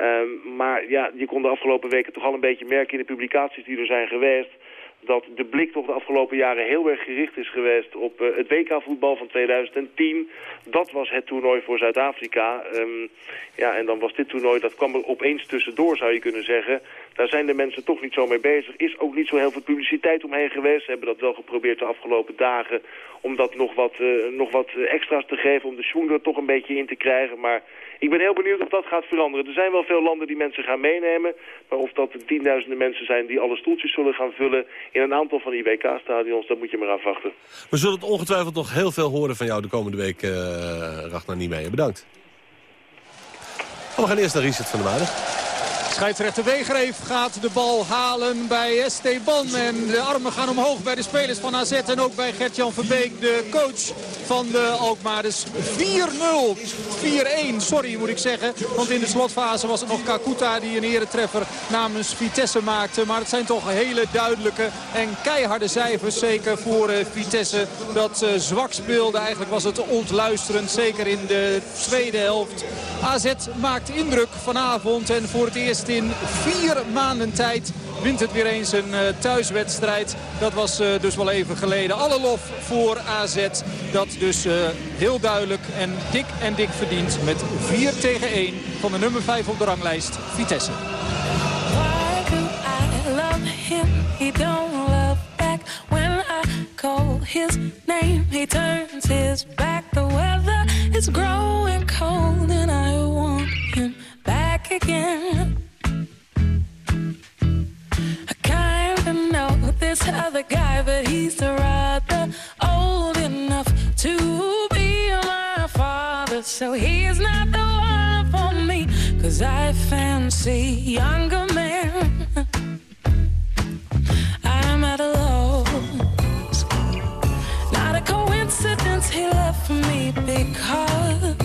Um, maar ja, je kon de afgelopen weken toch al een beetje merken in de publicaties die er zijn geweest dat de blik toch de afgelopen jaren heel erg gericht is geweest op uh, het WK-voetbal van 2010. Dat was het toernooi voor Zuid-Afrika. Um, ja, en dan was dit toernooi, dat kwam er opeens tussendoor, zou je kunnen zeggen. Daar zijn de mensen toch niet zo mee bezig. Is ook niet zo heel veel publiciteit omheen geweest. Ze hebben dat wel geprobeerd de afgelopen dagen om dat nog wat, uh, nog wat extra's te geven, om de schoen er toch een beetje in te krijgen. Maar ik ben heel benieuwd of dat gaat veranderen. Er zijn wel veel landen die mensen gaan meenemen. Maar of dat tienduizenden mensen zijn die alle stoeltjes zullen gaan vullen... in een aantal van die WK-stadions, dat moet je maar afwachten. We zullen het ongetwijfeld nog heel veel horen van jou de komende week, uh, Ragnar Niemeyer. Bedankt. Oh, we gaan eerst naar Richard van der Maarden. Scheidsrechter Wegereef gaat de bal halen bij Esteban. En de armen gaan omhoog bij de spelers van AZ. En ook bij Gert-Jan Verbeek, de coach van de Alkmaarders. 4-0. 4-1, sorry moet ik zeggen. Want in de slotfase was het nog Kakuta die een eretreffer namens Vitesse maakte. Maar het zijn toch hele duidelijke en keiharde cijfers. Zeker voor uh, Vitesse dat uh, zwak speelde. Eigenlijk was het ontluisterend. Zeker in de tweede helft. AZ maakt indruk vanavond. En voor het eerst in vier maanden tijd wint het weer eens een uh, thuiswedstrijd. Dat was uh, dus wel even geleden. Alle lof voor AZ. Dat dus uh, heel duidelijk en dik en dik verdient met 4 tegen 1 van de nummer 5 op de ranglijst Vitesse. His name, he turns his back. The weather is growing this other guy, but he's rather old enough to be my father. So he's not the one for me, cause I fancy younger men. I'm at a loss. Not a coincidence he left me because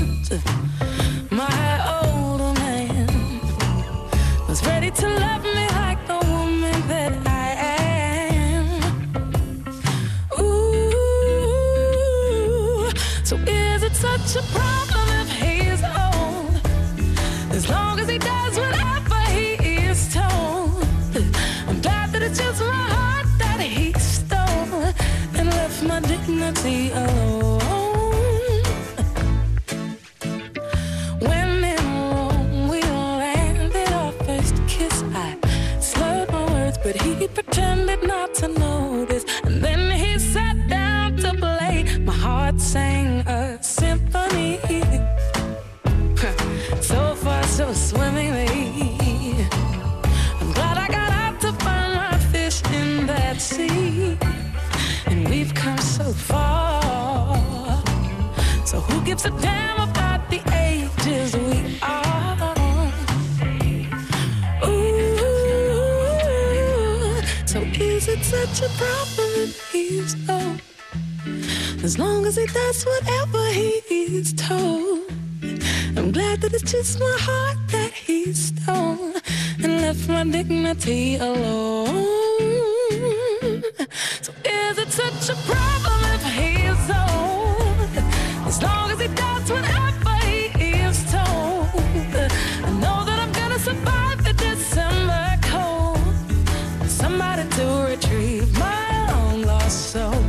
sea. And we've come so far. So who gives a damn about the ages we are? Ooh, so is it such a problem he's old? As long as he does whatever he's told. I'm glad that it's just my heart that he stole and left my dignity alone. Is it such a problem if he's old? As long as he does whatever he is told. I know that I'm gonna survive the December cold. Somebody to retrieve my long lost soul.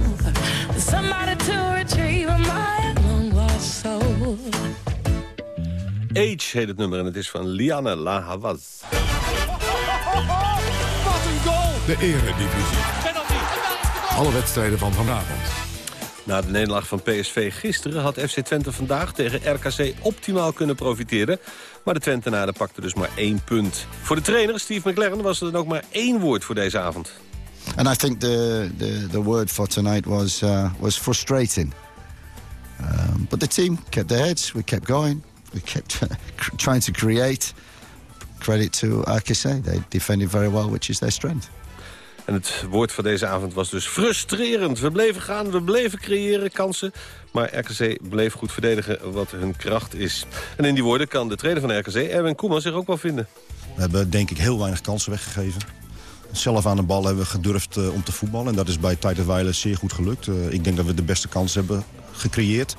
Somebody to retrieve my long lost soul. Age heet het nummer en het is van Liane La Havaz. Wat een goal! De eredivisie. Alle wedstrijden van vanavond. Na de nederlaag van PSV gisteren had FC Twente vandaag tegen RKC optimaal kunnen profiteren. Maar de Twentenaren pakten dus maar één punt. Voor de trainer Steve McLaren was er dan ook maar één woord voor deze avond. And I think the, the, the word for tonight was, uh, was frustrating. Um, but the team kept their heads, we kept going, we kept trying to create. Credit to RKC, they defended very well, which is their strength. En het woord van deze avond was dus frustrerend. We bleven gaan, we bleven creëren kansen. Maar RKC bleef goed verdedigen wat hun kracht is. En in die woorden kan de trainer van RKC, Erwin Koeman, zich ook wel vinden. We hebben denk ik heel weinig kansen weggegeven. Zelf aan de bal hebben we gedurfd uh, om te voetballen. En dat is bij Tijd Weilen zeer goed gelukt. Uh, ik denk dat we de beste kans hebben gecreëerd.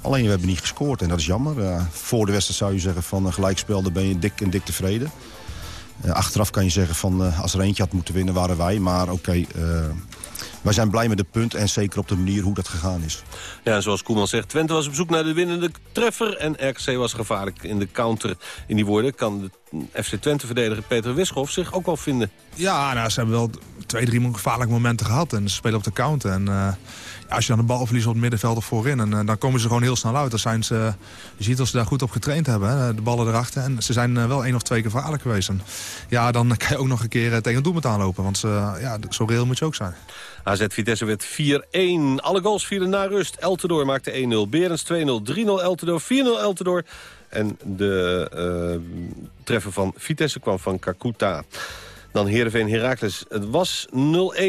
Alleen we hebben niet gescoord en dat is jammer. Uh, voor de wedstrijd zou je zeggen van een gelijkspel, dan ben je dik en dik tevreden. Achteraf kan je zeggen van als er eentje had moeten winnen waren wij. Maar oké, okay, wij zijn blij met het punt en zeker op de manier hoe dat gegaan is. Ja, zoals Koeman zegt, Twente was op zoek naar de winnende treffer... en RKC was gevaarlijk in de counter. In die woorden kan de FC Twente-verdediger Peter Wischoff zich ook wel vinden. Ja, nou, ze hebben wel twee, drie gevaarlijke momenten gehad. En ze spelen op de counter. En uh, als je dan de bal verliest op het middenveld of voorin... En, uh, dan komen ze gewoon heel snel uit. Zijn ze, je ziet dat ze daar goed op getraind hebben, hè, de ballen erachter. En ze zijn uh, wel één of twee keer gevaarlijk geweest. Ja, dan kan je ook nog een keer tegen een doelpunt aanlopen. Want ja, zo reëel moet je ook zijn. AZ Vitesse werd 4-1. Alle goals vielen na rust. Eltendoor maakte 1-0. Berens 2-0. 3-0 Eltendoor. 4-0 Eltendoor. En de uh, treffer van Vitesse kwam van Kakuta. Dan Heerenveen Heracles. Het was 0-1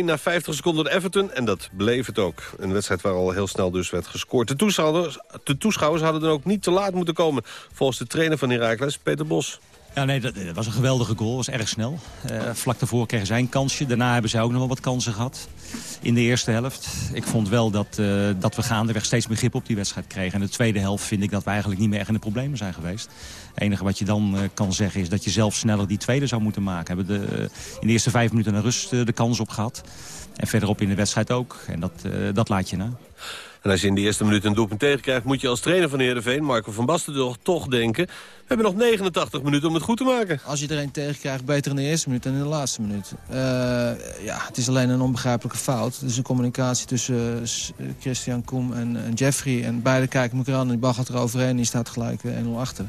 na 50 seconden door Everton. En dat bleef het ook. Een wedstrijd waar al heel snel dus werd gescoord. De toeschouwers, de toeschouwers hadden dan ook niet te laat moeten komen. Volgens de trainer van Heracles, Peter Bos. Ja, nee, dat, was een geweldige goal. was erg snel. Uh, vlak daarvoor kregen zij een kansje. Daarna hebben zij ook nog wel wat kansen gehad in de eerste helft. Ik vond wel dat, uh, dat we gaandeweg steeds begrip op die wedstrijd kregen. En de tweede helft vind ik dat we eigenlijk niet meer echt in de problemen zijn geweest. Het enige wat je dan uh, kan zeggen is dat je zelf sneller die tweede zou moeten maken. We hebben de, in de eerste vijf minuten naar rust de kans op gehad. En verderop in de wedstrijd ook. En dat, dat laat je na. En als je in de eerste minuut een doelpunt tegenkrijgt... moet je als trainer van Heerenveen, Marco van Basten, toch denken... we hebben nog 89 minuten om het goed te maken. Als je er tegenkrijgt, beter in de eerste minuut dan in de laatste minuut. Uh, ja, het is alleen een onbegrijpelijke fout. Het is een communicatie tussen uh, Christian Koem en, en, Jeffrey. En beide kijken elkaar aan en die bal gaat er overheen en die staat gelijk 1-0 achter.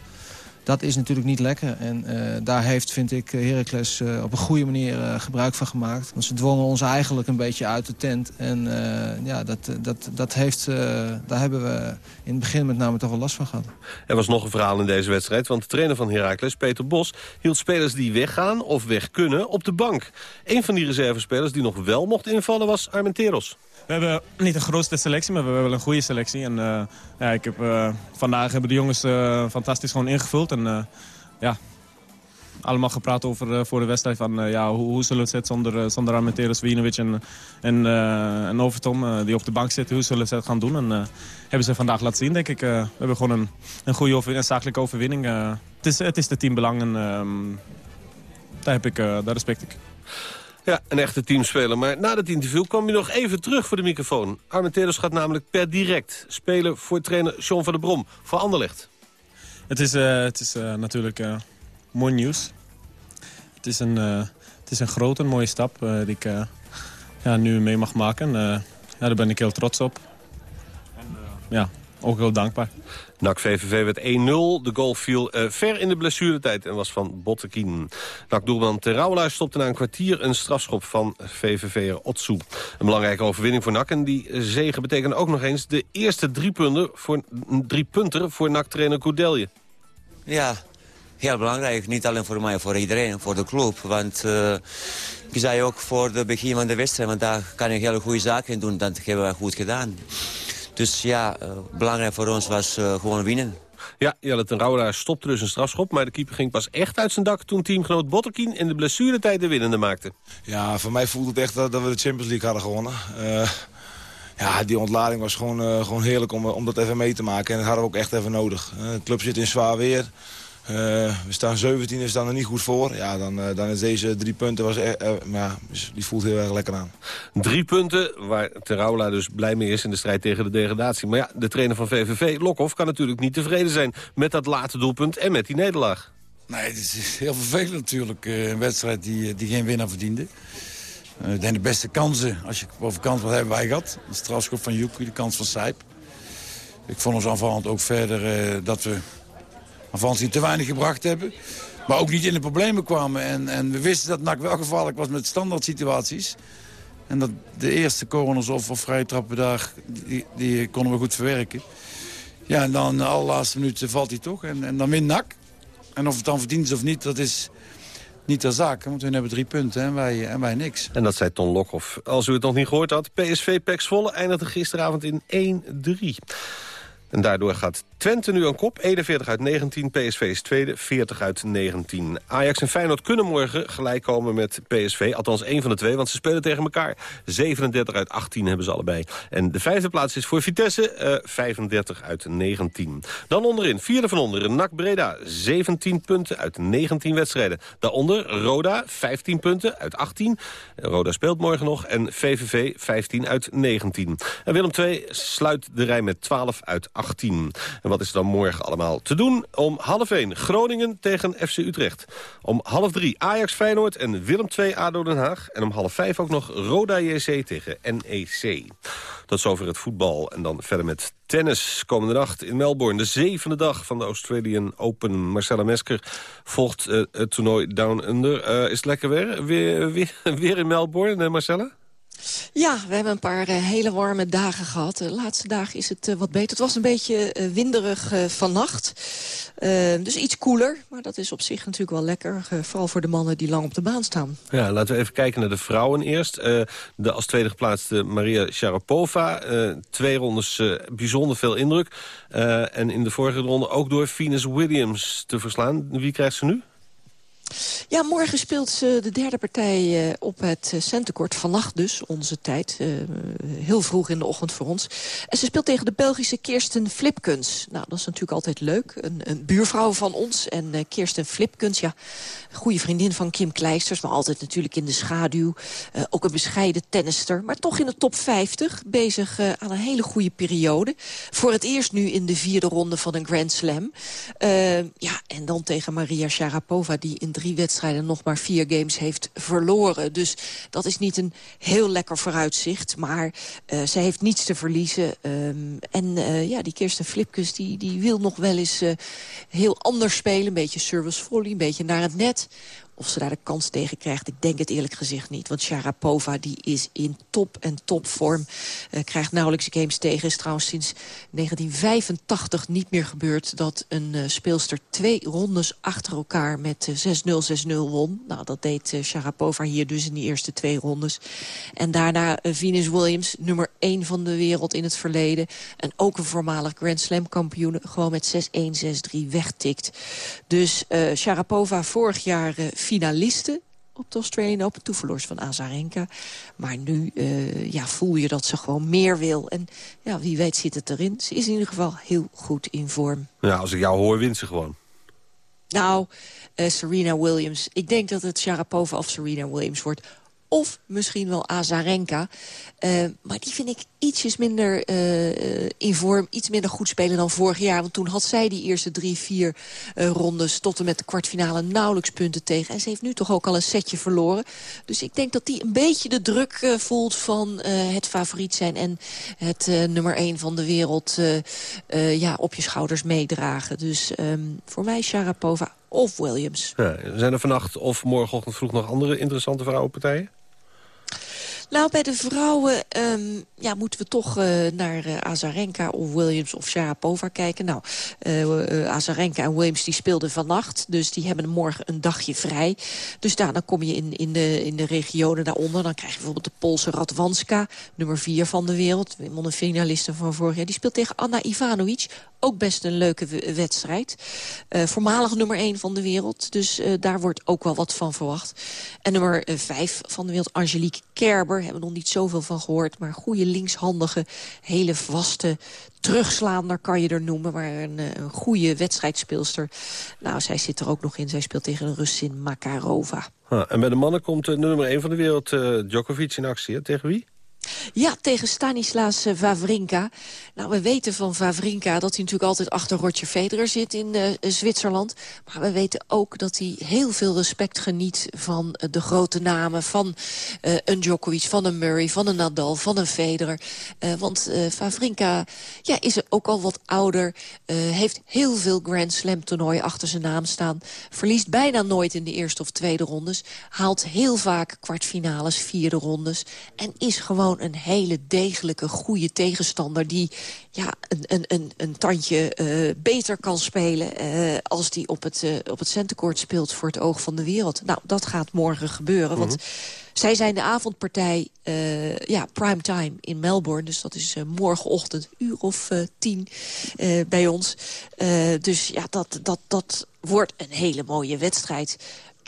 Dat is natuurlijk niet lekker. En uh, daar heeft, vind ik, Heracles uh, op een goede manier gebruik van gemaakt. Want ze dwongen ons eigenlijk een beetje uit de tent. En ja, dat, dat, dat heeft, daar hebben we in het begin met name toch wel last van gehad. Er was nog een verhaal in deze wedstrijd. Want de trainer van Heracles, Peter Bos, hield spelers die weggaan of weg kunnen op de bank. Een van die reservespelers die nog wel mocht invallen was Armenteros. We hebben niet de grootste selectie, maar we hebben wel een goede selectie. En, uh, ja, ik heb, uh, vandaag hebben de jongens uh, fantastisch gewoon ingevuld. En ja, allemaal gepraat over voor de wedstrijd van ja, hoe, hoe zullen we het zetten zonder, zonder Armenteros, Wienovic en, en, en Overton die op de bank zitten. Hoe zullen ze het gaan doen? En hebben ze vandaag laten zien, denk ik. we hebben gewoon een, een goede over, een zakelijke overwinning. het, is, het is de teambelang en um, daar, heb ik, daar respect ik. Ja, een echte teamspeler. Maar na het interview kwam hij nog even terug voor de microfoon. Armenteros gaat namelijk per direct spelen voor trainer Sean van der Brom. Voor Anderlecht. Het is, uh, het is uh, natuurlijk uh, mooi nieuws. Het is een, het is een grote, mooie stap die ik ja, nu mee mag maken. ja, daar ben ik heel trots op. En, ja, ook heel dankbaar. NAC VVV werd 1-0. De goal viel uh, ver in de blessuretijd en was van Bottekin. NAC-doelman Terouwelaar stopte na een kwartier een strafschop van VVV'er Otsu. Een belangrijke overwinning voor NAC. En die zegen betekent ook nog eens de eerste drie, punten voor, drie punten voor NAC-trainer Koudelje. Ja, heel belangrijk. Niet alleen voor mij, voor iedereen, voor de club. Want uh, ik zei ook voor het begin van de wedstrijd, want daar kan ik hele goede zaken doen. Dat hebben we goed gedaan. Dus ja, uh, belangrijk voor ons was uh, gewoon winnen. Ja, Jelle ten Rauwelaar stopte dus een strafschop... maar de keeper ging pas echt uit zijn dak toen teamgenoot Botterkien... in de blessuretijd de winnende maakte. Ja, voor mij voelde het echt dat, dat we de Champions League hadden gewonnen. Uh, ja, die ontlading was gewoon, uh, gewoon heerlijk om, om dat even mee te maken. En dat hadden we ook echt even nodig. Uh, de club zit in zwaar weer. Uh, we staan 17 en staan er niet goed voor. Ja, dan, uh, dan is deze drie punten, was, uh, ja, die voelt heel erg lekker aan. Drie punten, waar Terouwla dus blij mee is in de strijd tegen de degradatie. Maar ja, de trainer van VVV, Lokhoff, kan natuurlijk niet tevreden zijn... met dat late doelpunt en met die nederlaag. Nee, het is heel vervelend natuurlijk. een wedstrijd die, die geen winnaar verdiende. ik denk de beste kansen, als je over kans wat hebben wij gehad. De strafschop van Juki, de kans van Sijp. Ik vond ons aanvallend ook verder dat we Avans die te weinig gebracht hebben. Maar ook niet in de problemen kwamen. En, en we wisten dat NAC wel gevaarlijk was met standaard situaties. En dat de eerste corners of, of vrije trappen daar, die, die konden we goed verwerken. Ja, en dan de allerlaatste minuut valt hij toch. En, en dan wint NAC. En of het dan verdient is of niet, dat is niet ter zake. Want we hebben drie punten en wij, en wij niks. En dat zei Ton Lokhoff. Als u het nog niet gehoord had, PSV Pek Zwolle eindigde gisteravond in 1-3. En daardoor gaat Twente nu aan kop. 41 uit 19. PSV is tweede. 40 uit 19. Ajax en Feyenoord kunnen morgen gelijk komen met PSV. Althans één van de twee, want ze spelen tegen elkaar. 37 uit 18 hebben ze allebei. En de vijfde plaats is voor Vitesse. Uh, 35 uit 19. Dan onderin, vierde van onderen. NAC Breda. 17 punten uit 19 wedstrijden. Daaronder Roda. 15 punten uit 18. Roda speelt morgen nog. En VVV 15 uit 19. En Willem II sluit de rij met 12 uit 18. En wat is er dan morgen allemaal te doen? Om half 1 Groningen tegen FC Utrecht. Om half 3 Ajax Feyenoord en Willem 2 ADO Den Haag. En om half 5 ook nog Roda JC tegen NEC. Tot zover het voetbal. En dan verder met tennis komende nacht in Melbourne. De zevende dag van de Australian Open. Marcella Mesker volgt uh, het toernooi Down Under. Uh, is het lekker weer? Weer, weer, in Melbourne, Marcella? Ja, we hebben een paar uh, hele warme dagen gehad. De laatste dagen is het uh, wat beter. Het was een beetje uh, winderig vannacht. dus iets koeler. Maar dat is op zich natuurlijk wel lekker. vooral voor de mannen die lang op de baan staan. Ja, laten we even kijken naar de vrouwen eerst. de als tweede geplaatste Maria Sharapova. twee rondes bijzonder veel indruk. en in de vorige ronde ook door Venus Williams te verslaan. Wie krijgt ze nu? Ja, morgen speelt ze de derde partij uh, op het uh, centenkort. Vannacht dus, onze tijd. Uh, heel vroeg in de ochtend voor ons. En ze speelt tegen de Belgische Kirsten Flipkens. Nou, dat is natuurlijk altijd leuk. Een, een buurvrouw van ons. En Kirsten Flipkens, ja, goede vriendin van Kim Kleisters. Maar altijd natuurlijk in de schaduw. ook een bescheiden tennister. Maar toch in de top 50. Bezig aan een hele goede periode. Voor het eerst nu in de vierde ronde van een Grand Slam. ja, en dan tegen Maria Sharapova, die in drie wedstrijden nog maar vier games heeft verloren. Dus dat is niet een heel lekker vooruitzicht. Maar uh, zij heeft niets te verliezen. Um, en uh, ja, die Kirsten Flipkes die, die wil nog wel eens uh, heel anders spelen. Een beetje service volley, een beetje naar het net. Of ze daar de kans tegen krijgt, ik denk het eerlijk gezegd niet. Want Sharapova die is in top en topvorm. Uh, krijgt nauwelijks games tegen. Is trouwens sinds 1985 niet meer gebeurd... dat een uh, speelster twee rondes achter elkaar met uh, 6-0, 6-0 won. Nou, dat deed Sharapova hier dus in die eerste twee rondes. En daarna Venus Williams, nummer 1 van de wereld in het verleden. En ook een voormalig Grand Slam kampioen. Gewoon met 6-1, 6-3 wegtikt. Dus Sharapova vorig jaar finalisten op de Australian Open. Toen verloor van Azarenka. Maar nu uh, ja, voel je dat ze gewoon meer wil. En ja, wie weet zit het erin. Ze is in ieder geval heel goed in vorm. Ja, als ik jou hoor, wint ze gewoon. Nou, uh, Serena Williams. Ik denk dat het Sharapova of Serena Williams wordt. Of misschien wel Azarenka. Uh, maar die vind ik ietsjes minder uh, in vorm, iets minder goed spelen dan vorig jaar. Want toen had zij die eerste drie, vier uh, rondes tot en met de kwartfinale nauwelijks punten tegen. En ze heeft nu toch ook al een setje verloren. Dus ik denk dat die een beetje de druk voelt van het favoriet zijn... en het nummer één van de wereld ja, op je schouders meedragen. Dus um, voor mij Sharapova of Williams. Ja, zijn er vannacht of morgenochtend vroeg nog andere interessante vrouwenpartijen? Nou, bij de vrouwen um, ja, moeten we toch uh, naar uh, Azarenka of Williams of Sharapova kijken. Nou, uh, Azarenka en Williams die speelden vannacht. Dus die hebben morgen een dagje vrij. Dus daar, dan kom je in, in, de, in de regionen daaronder. Dan krijg je bijvoorbeeld de Poolse Radwanska, nummer 4 van de wereld. Een finaliste van vorig jaar. Die speelt tegen Anna Ivanovic ook best een leuke wedstrijd. Eh, voormalig nummer 1 van de wereld. Dus eh, daar wordt ook wel wat van verwacht. En nummer 5 van de wereld, Angelique Kerber. Hebben we nog niet zoveel van gehoord. Maar goede linkshandige, hele vaste terugslaander kan je er noemen. Maar een, eh, een goede wedstrijdspeelster. Nou, zij zit er ook nog in. Zij speelt tegen een Russin Makarova. Ah, en bij de mannen komt eh, de nummer 1 van de wereld, eh, Djokovic, in actie. Tegen wie? Ja, tegen Stanislas Wawrinka. Nou, we weten van Wawrinka dat hij natuurlijk altijd achter Roger Federer zit in eh, Zwitserland. Maar we weten ook dat hij heel veel respect geniet van eh, de grote namen. Van eh, een Djokovic, van een Murray, van een Nadal, van een Federer. Want Wawrinka ja, is ook al wat ouder. heeft heel veel Grand Slam toernooien achter zijn naam staan. Verliest bijna nooit in de eerste of tweede rondes. Haalt heel vaak kwartfinales, vierde rondes. En is gewoon een hele degelijke, goede tegenstander... die ja, een, een, een, een tandje eh, beter kan spelen... eh, als die op het, eh, op het centercourt speelt voor het oog van de wereld. Nou, dat gaat morgen gebeuren, want... Zij zijn de avondpartij, eh ja, primetime in Melbourne. Dus dat is morgenochtend, uur of tien bij ons. Dus ja, dat, dat, dat wordt een hele mooie wedstrijd.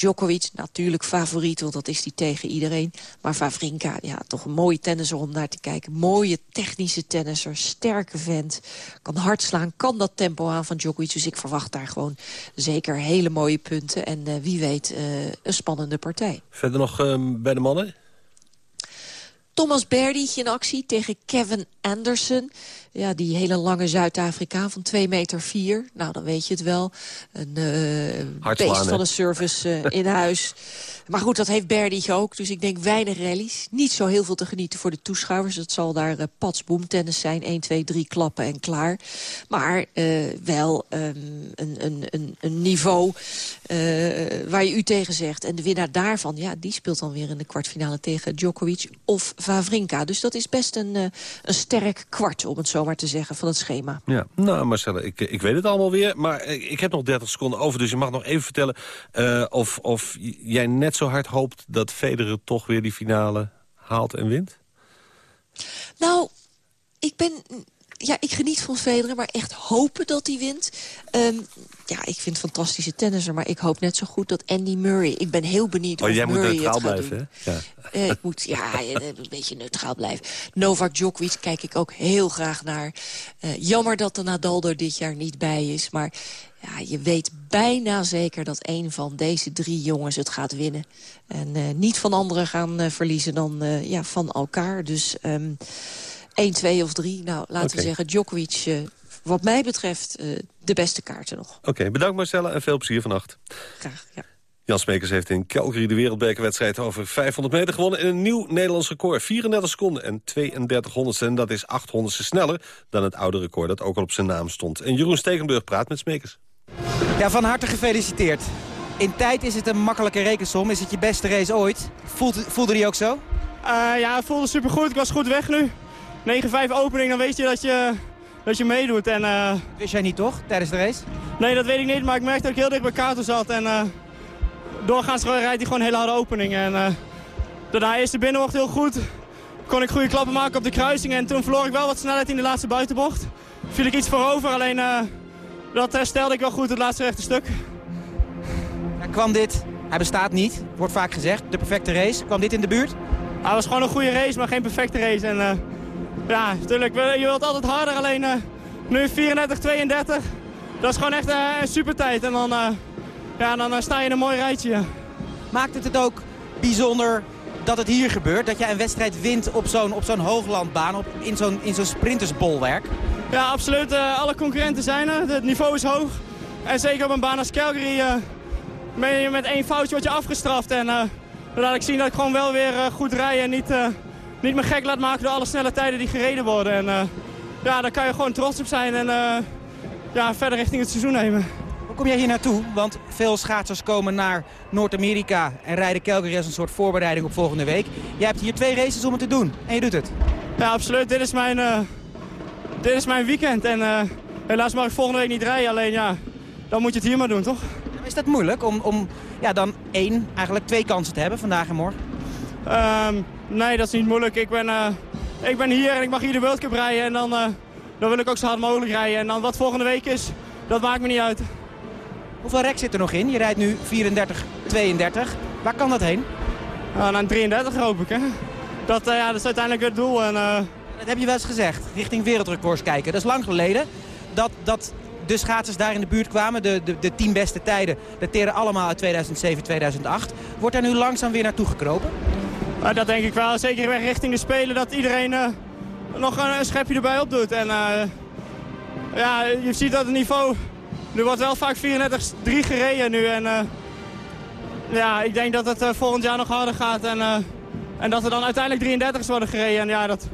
Djokovic natuurlijk favoriet, want dat is hij tegen iedereen. Maar Vavrinka, ja, toch een mooie tennisser om naar te kijken. Mooie technische tennisser, sterke vent. Kan hard slaan, kan dat tempo aan van Djokovic. Dus ik verwacht daar gewoon zeker hele mooie punten. En eh, wie weet eh, een spannende partij. Verder nog eh, bij de mannen? Thomas Berdych in actie tegen Kevin Anderson. Ja, die hele lange Zuid-Afrikaan van 2 meter 4. Nou, dan weet je het wel. Een eh, beest van een service eh, in huis. Maar goed, dat heeft Berdych ook. Dus ik denk weinig rallies. Niet zo heel veel te genieten voor de toeschouwers. Het zal daar uh, zijn. 1, 2, 3 klappen en klaar. Maar wel ehm, een, een, een, een niveau waar je u tegen zegt. En de winnaar daarvan, ja, die speelt dan weer in de kwartfinale tegen Djokovic of Vavrinka. Dus dat is best een, een sterk kwart, om het zo maar te zeggen, van het schema. Ja, nou Marcelle, ik, ik weet het allemaal weer. Maar ik, ik heb nog 30 seconden over, dus je mag nog even vertellen... eh, of, of jij net zo hard hoopt dat Federer toch weer die finale haalt en wint? Nou, ik ben... Ja, ik geniet van Federer, maar echt hopen dat hij wint. Ehm, ja, ik vind fantastische tennisser, maar ik hoop net zo goed dat Andy Murray... Ik ben heel benieuwd Oh, of jij moet neutraal het gaat blijven, hè? Ja. Eh, ik moet ja, een beetje neutraal blijven. Novak Djokovic kijk ik ook heel graag naar. Eh, jammer dat de Nadal er dit jaar niet bij is. Maar ja, je weet bijna zeker dat een van deze drie jongens het gaat winnen. En eh, niet van anderen gaan eh, verliezen dan eh, ja, van elkaar. Dus ehm 1, 2 of 3. Nou, laten we zeggen Djokovic... eh, wat mij betreft eh, de beste kaarten nog. Oké, bedankt Marcelle en veel plezier vannacht. Graag, ja. Jan Smekers heeft in Calgary de wereldbekerwedstrijd over 500 meter gewonnen... in een nieuw Nederlands record. 34 seconden en 32 honderdste. En dat is 8 honderdste sneller dan het oude record dat ook al op zijn naam stond. En Jeroen Stekenburg praat met Smekers. Ja, van harte gefeliciteerd. In tijd is het een makkelijke rekensom. Is het je beste race ooit? Voelt, voelde die ook zo? Eh, ja, het voelde supergoed. Ik was goed weg nu. 9-5 opening, dan weet je dat je, dat je meedoet. En, eh, Wist jij niet toch, tijdens de race? Nee, dat weet ik niet, maar ik merkte dat ik heel dicht bij Kato zat. En eh, doorgaans rijdt hij gewoon een hele harde opening. En eh daarna eerste binnenbocht heel goed. Kon ik goede klappen maken op de kruising. En toen verloor ik wel wat snelheid in de laatste buitenbocht. Viel ik iets voorover, alleen dat herstelde ik wel goed het laatste rechte stuk. Ja, kwam dit, hij bestaat niet, wordt vaak gezegd, de perfecte race. Kwam dit in de buurt? Het was gewoon een goede race, maar geen perfecte race. En, ja, natuurlijk, je wilt altijd harder, alleen eh, nu 34, 32. Dat is gewoon echt eh, een super tijd. En dan, eh, ja, dan sta je in een mooi rijtje. Maakt het het ook bijzonder dat het hier gebeurt? Dat jij een wedstrijd wint op zo'n op zo'n hooglandbaan, op, in zo'n in zo'n sprintersbolwerk? Ja, absoluut. alle concurrenten zijn er. Het niveau is hoog. En zeker op een baan als Calgary ben je met één foutje word je afgestraft. En uh, dan laat ik zien dat ik gewoon wel weer goed rij en niet, niet me gek laat maken door alle snelle tijden die gereden worden. En eh, ja, daar kan je gewoon trots op zijn en eh, ja, verder richting het seizoen nemen. Hoe kom jij hier naartoe? Want veel schaatsers komen naar Noord-Amerika en rijden Calgary als een soort voorbereiding op volgende week. Jij hebt hier twee races om het te doen en je doet het. Ja, absoluut. Dit is mijn, eh, dit is mijn weekend. En helaas mag ik volgende week niet rijden. Alleen ja, dan moet je het hier maar doen, toch? Is dat moeilijk om, om ja, dan één, eigenlijk twee kansen te hebben vandaag en morgen? Ehm, nee, dat is niet moeilijk. Ik ben, eh, ik ben hier en ik mag hier de World Cup rijden. En dan, eh, dan wil ik ook zo hard mogelijk rijden. En dan wat volgende week is, dat maakt me niet uit. Hoeveel rek zit er nog in? Je rijdt nu 34, 32. Waar kan dat heen? Uh, naar 33 hoop ik, hè. Dat, ja, dat is uiteindelijk het doel. En. Dat heb je wel eens gezegd, richting wereldrecords kijken. Dat is lang geleden dat, dat de schaatsers daar in de buurt kwamen. De, de, de tien beste tijden dateren allemaal uit 2007, 2008. Wordt daar nu langzaam weer naartoe gekropen? Dat denk ik wel. Zeker weer richting de Spelen dat iedereen nog een, schepje erbij opdoet. En ja, je ziet dat het niveau... Er wordt wel vaak 34-3 gereden nu. En ja, ik denk dat het volgend jaar nog harder gaat. En, en dat er dan uiteindelijk 33's worden gereden. En ja, dat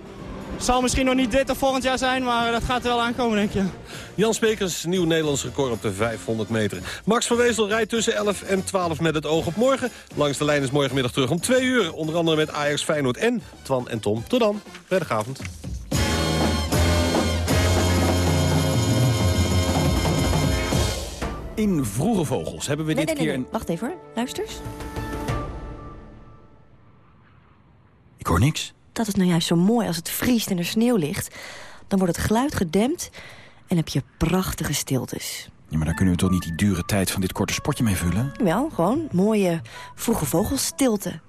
zal misschien nog niet dit of volgend jaar zijn, maar dat gaat er wel aankomen, denk je. Jan Spekers, nieuw Nederlands record op de 500 meter. Max van Wezel rijdt tussen 11 en 12 met het oog op morgen. Langs de lijn is morgenmiddag terug om 2 uur. Onder andere met Ajax, Feyenoord en Twan en Tom. Tot dan, vrijdagavond. In Vroege Vogels hebben we nee, dit nee, keer... Nee, nee. Wacht even hoor, luister eens. Ik hoor niks. Dat is nou juist zo mooi als het vriest en er sneeuw ligt. Dan wordt het geluid gedempt en heb je prachtige stiltes. Ja, maar daar kunnen we toch niet die dure tijd van dit korte sportje mee vullen? Wel, gewoon mooie vroege vogelstilte.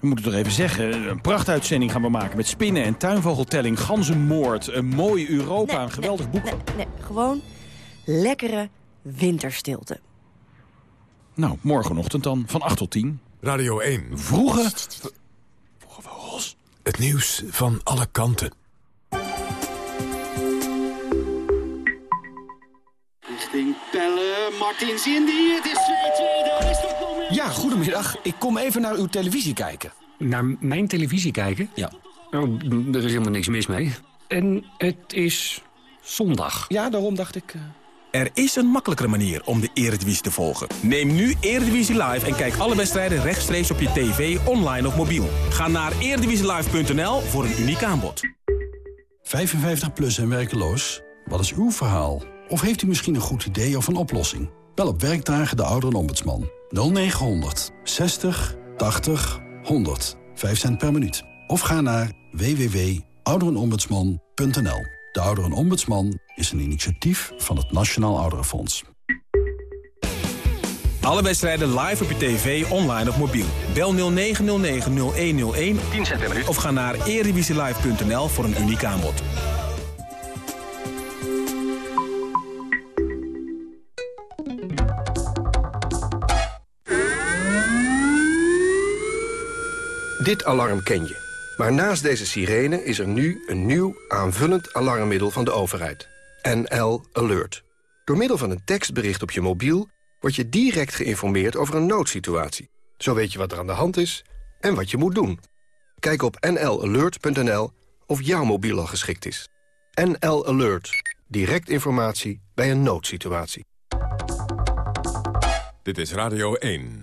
We moeten toch even zeggen, een prachtuitzending gaan we maken... met spinnen en tuinvogeltelling, ganzenmoord, een mooi Europa, nee, een geweldig nee, boek. Nee, nee, gewoon lekkere winterstilte. Nou, morgenochtend dan, van 8 tot 10. Radio 1. Vroege... Het nieuws van alle kanten. Richting Pelle, Martins Indy, het is 2-2, daar is meer... Ja, goedemiddag. Ik kom even naar uw televisie kijken. Naar mijn televisie kijken? Ja. Oh, er is helemaal niks mis mee. En het is zondag. Ja, daarom dacht ik... Er is een makkelijkere manier om de Eredivisie te volgen. Neem nu Eredivisie Live en kijk alle wedstrijden rechtstreeks op je tv, online of mobiel. Ga naar eredivisielive.nl voor een uniek aanbod. 55 plus en werkeloos? Wat is uw verhaal? Of heeft u misschien een goed idee of een oplossing? Bel op werkdagen de ouderenombudsman. 0900 60 80 100. 5 cent per minuut. Of ga naar www.ouderenombudsman.nl. De Ouderenombudsman is een initiatief van het Nationaal Ouderenfonds. Alle wedstrijden live op je tv, online of mobiel. Bel 0909-0101 10 cent per minuut. of ga naar eredivisielive.nl voor een uniek aanbod. Dit alarm ken je. Maar naast deze sirene is er nu een nieuw aanvullend alarmmiddel van de overheid. NL Alert. Door middel van een tekstbericht op je mobiel... word je direct geïnformeerd over een noodsituatie. Zo weet je wat er aan de hand is en wat je moet doen. Kijk op nlalert.nl of jouw mobiel al geschikt is. NL Alert. Direct informatie bij een noodsituatie. Dit is Radio 1.